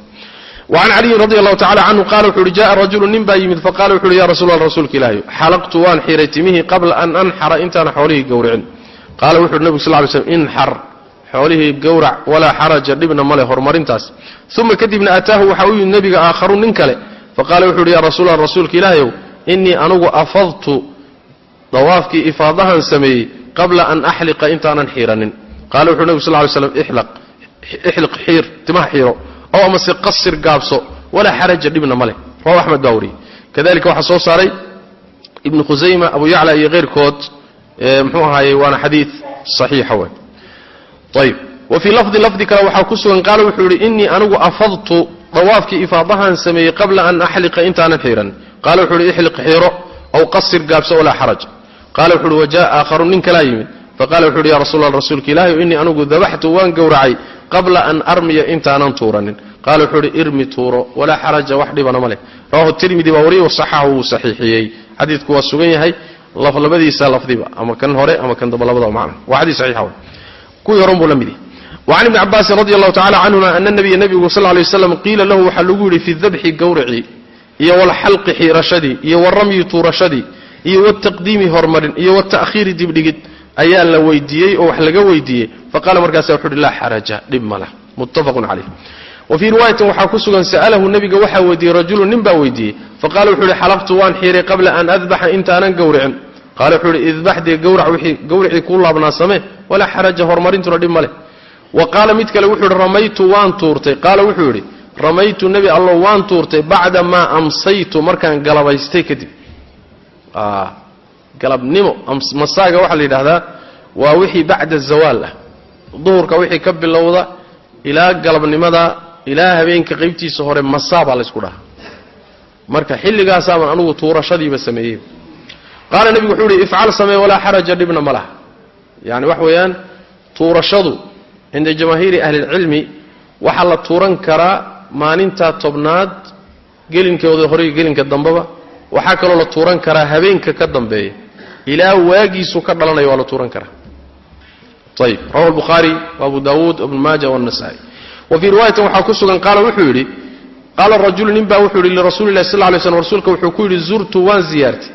wacan caliyin radi allahu tacala canhu qaala wuxu uhi jaءa rajulu nin baa yimid faqala wuxu uhi ya rasuul rasuulka ilaahi xalaqtu waan xiray timihii qabla an anxara intaana xoolihii gowricin qaala wuxu uhi nebigu sal ly slm inxar xoolihii gowrac walaa xaraja dhibna male horumarintaas uma kadibna ataahu waxa u yimid nebiga aakharu nin kale faqala wuxu uhi ya rasuul alla rasuulka ilaahayow inii anugu afadtu dawaafkii ifaadahan sameeyey qabla an axliqa intaanan xiiranin qaala wuxu nebigu sal ly slam ixliq xiir timaha xiiro ow amase qasir gaabso walaa xaraja dhibna ma leh rawahu axmed baa wariyey kadalika waxaa soo saaray ibnu khusayma abu yacla iyo keyrkood mxuu ahaaye waana xadiid saxiixa wey ayb wa fii lafdi lafdi kale waxaa ku sugan qaala wuxuu yidhi inii anigu afadtu dawaafkii ifaadahan sameeyey qabla an axliqa intaanan xiiran qaala wuxuu yidhi ixliq xiiro ow qasir gaabso walaa xaraj qaala wuxu uhi wajaءa aakharu nin kalaa yimid faqala wuxu uhi ya rasul alla rasuulka ilaahi inii anigu dabaxtu waan gowracay qabla an armiya intaanan tuuranin. Qaala wuxuu uhi irmi tuuro walaa xaraja wax dhibana ma leh. Rawahu tirmidi baa wariyey wasaxahu wuu saxiixiyey. Xadiidku waa sugan yahay labadiisa lafdiba ama kan hore ama kan damba labadaba macna. Waa xadiis saxiixa wey kuwii horan buu la mid yahay وcan ibni cabaasin radi allahu tacala canhuma ana nabiya nebigu sal ly waslam qiila lahu waxaa lagu yidhi fi dabxi gowracii iyo walxalqi xiirashadii iyo waramyi tuurashadii iyo wtaqdiimi hormarin iyo wata'khiiri dibdhigid ayaa la weydiiyey oo wax laga weydiiyey. Faqala markaasa wuxu uhi laa xaraja dhib ma lah muttafaqun calayh. Wa fii riwaayatin waxaa ku sugan sa'alahu nebiga waxaa weydiiyey rajulu nin baa weydiiyey. Faqala wuxuu uhi xalaqtu waan xiiray qabla an adbaxa intaanan gowricin. Qaala wuxuu uhi idbax dee gowracii kuu laabnaa samee walaa xaraja horumarintuna dhib ma leh. Wa qaala mid kale wuxuu ihi ramaytu waan tuurtay. Qaala wuxuu yidhi ramaytu nebi allo waan tuurtay bacda maa amsaytu markaan galabaystay kadib galabnimo masaaga waxaa la yidhaahdaa waa wixii bacda zawaal ah. Duhurka wixii ka bilowda ilaa galabnimada ilaa habeenka qaybtiisa hore masaa baa laysku dhahaa. Marka xilligaasaaban anugu tuurashadiiba sameeyey. Qaala nebigu wuxuu ihi ifcal samee walaa xaraja dhibna ma laha. Yani wax weeyaan tuurashadu cinda jamaahiiri ahlilcilmi waxaa la tuuran karaa maalintaa tobnaad gelinkooda hore iyo gelinka dambeba waxaa kaloo la tuuran karaa habeenka ka dambeeya ilaa waagiisu ka dhalanaya waa la tuuran karaa. Ayb rawahu albukhaari wa abu daawuud ibnu maaja waannasaa'i wa fii riwaayatin waxaa ku sugan qaala wuxuu yidhi qaala rajulu nin baa wuxuu yidhi lirasuuli lahi sal lla lay slam rasuulka wuxuu ku yidhi zurtu waan ziyaartay.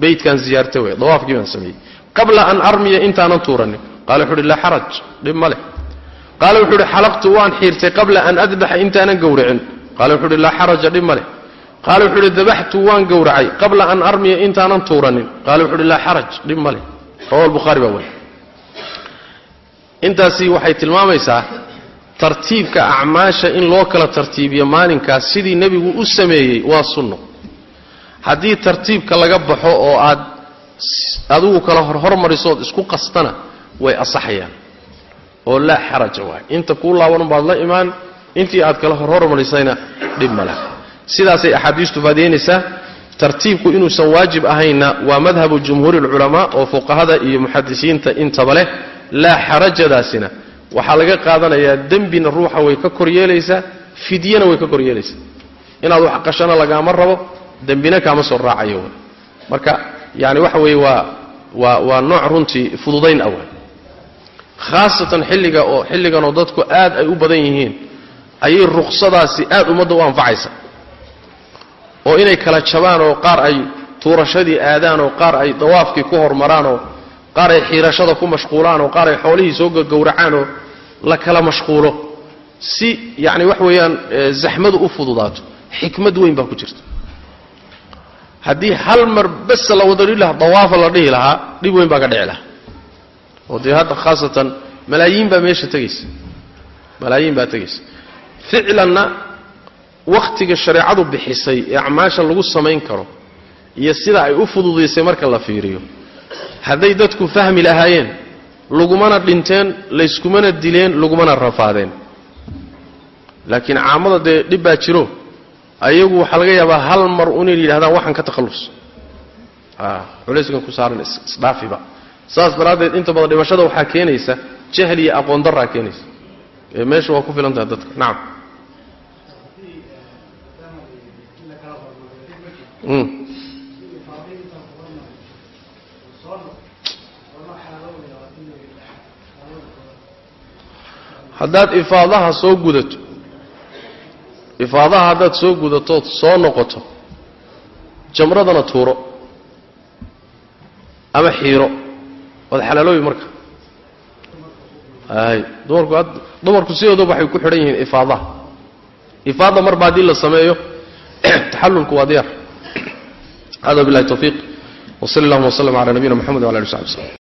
Beytkaan ziyaartay wey dawaafkii baan sameeyey. Qabla an armiya intaanan tuuranin. Qala wuxu uhi laa xaraj dhib ma leh. Qaala wuxuu uhi xalaqtu waan xiirtay qabla an adbaxa intaanan gowracin. Qala wuxu uhi laa xaraja dhib ma leh qaala wuxuu uhi dabaxtu waan gowracay qabla an armiya intaanan tuuranin. Qaala wuxu uhi laa xaraj dhib ma leh. Rawa albukhaari baa weli intaasi waxay tilmaamaysaa tartiibka acmaasha in loo kala tartiibiyo maalinkaas sidii nebigu u sameeyey waa sunno. Haddii tartiibka laga baxo oo aad adigu kala horhormarisood isku qastana way asaxayaan. Oo laa xaraja waay inta kuu laaban baad la imaan intii aad kala horhormarisayna dhib ma laha sidaasay axaadiistu faadaynaysaa tartiibku inuusan waajib ahaynna waa madhabu jumhuuri alculamaa oo fuqahada iyo muxadisiinta intaba leh laa xarajadaasina. Waxaa laga qaadanayaa dembina ruuxa way ka koryeelaysaa fidyana way ka koryeelaysaa inaad wax qashana lagaama rabo dembina kaama soo raacayo marka yani waxa weeye waa waa waa nooc runtii fududayn awal khaasatan xilliga oo xilliganoo dadku aad ay u badan yihiin ayay ruqsadaasi aad ummadda u anfacaysa oo inay kala jabaan oo qaar ay tuurashadii aadaan oo qaar ay dawaafkii ku hormaraan oo qaar ay xiirashada ku mashquulaan oo qaar ay xoolihii soo gagowracaan oo la kala mashquulo. Si yacni wax weeyaan zaxmadu u fududaato xikmad weyn baa ku jirta. Haddii hal mar bas la wada dhihi lahaa dawaafa la dhihi lahaa dhib weyn baa ka dhici lahaa. Oo dee hadda khaasatan malaayiin baa meesha tegaysa malaayiin baa tegaysa ficlanna wakhtiga shareecadu bixisay ee acmaasha lagu samayn karo iyo sida ay u fududaysay marka la fiiriyo. Hadday dadku fahmi lahaayeen lagumana dhinteen layskumana dileen lagumana rafaadeen. Laakiin caamada dee dhib baa jiro. Ayagu waxaa laga yaabaa hal mar un inay yidhahdaan waxaan ka takhallus culayskan ku saaran isdhaafiba. Saas daraaddeed inta badan dhimashada waxaa keenaysa jahli iyo aqoon daraa keenaysa. Ee meesha waa ku filan tahay dadka. Nacam haddaad ifaadaha soo gudato ifaadaha haddaad soo gudatood soo noqoto jamradana tuuro ama xiiro waad xalaaloobi marka. Ay dumarku dumarku sidooduba waxay ku xidhan yihiin ifaadaha. Ifaada marba haddii la sameeyo (clears throat) taxallulku waa diyaar hada billahi tawfiiq wsali allahuma wslm cala nabiyina mxamed wala ali w saxbi slm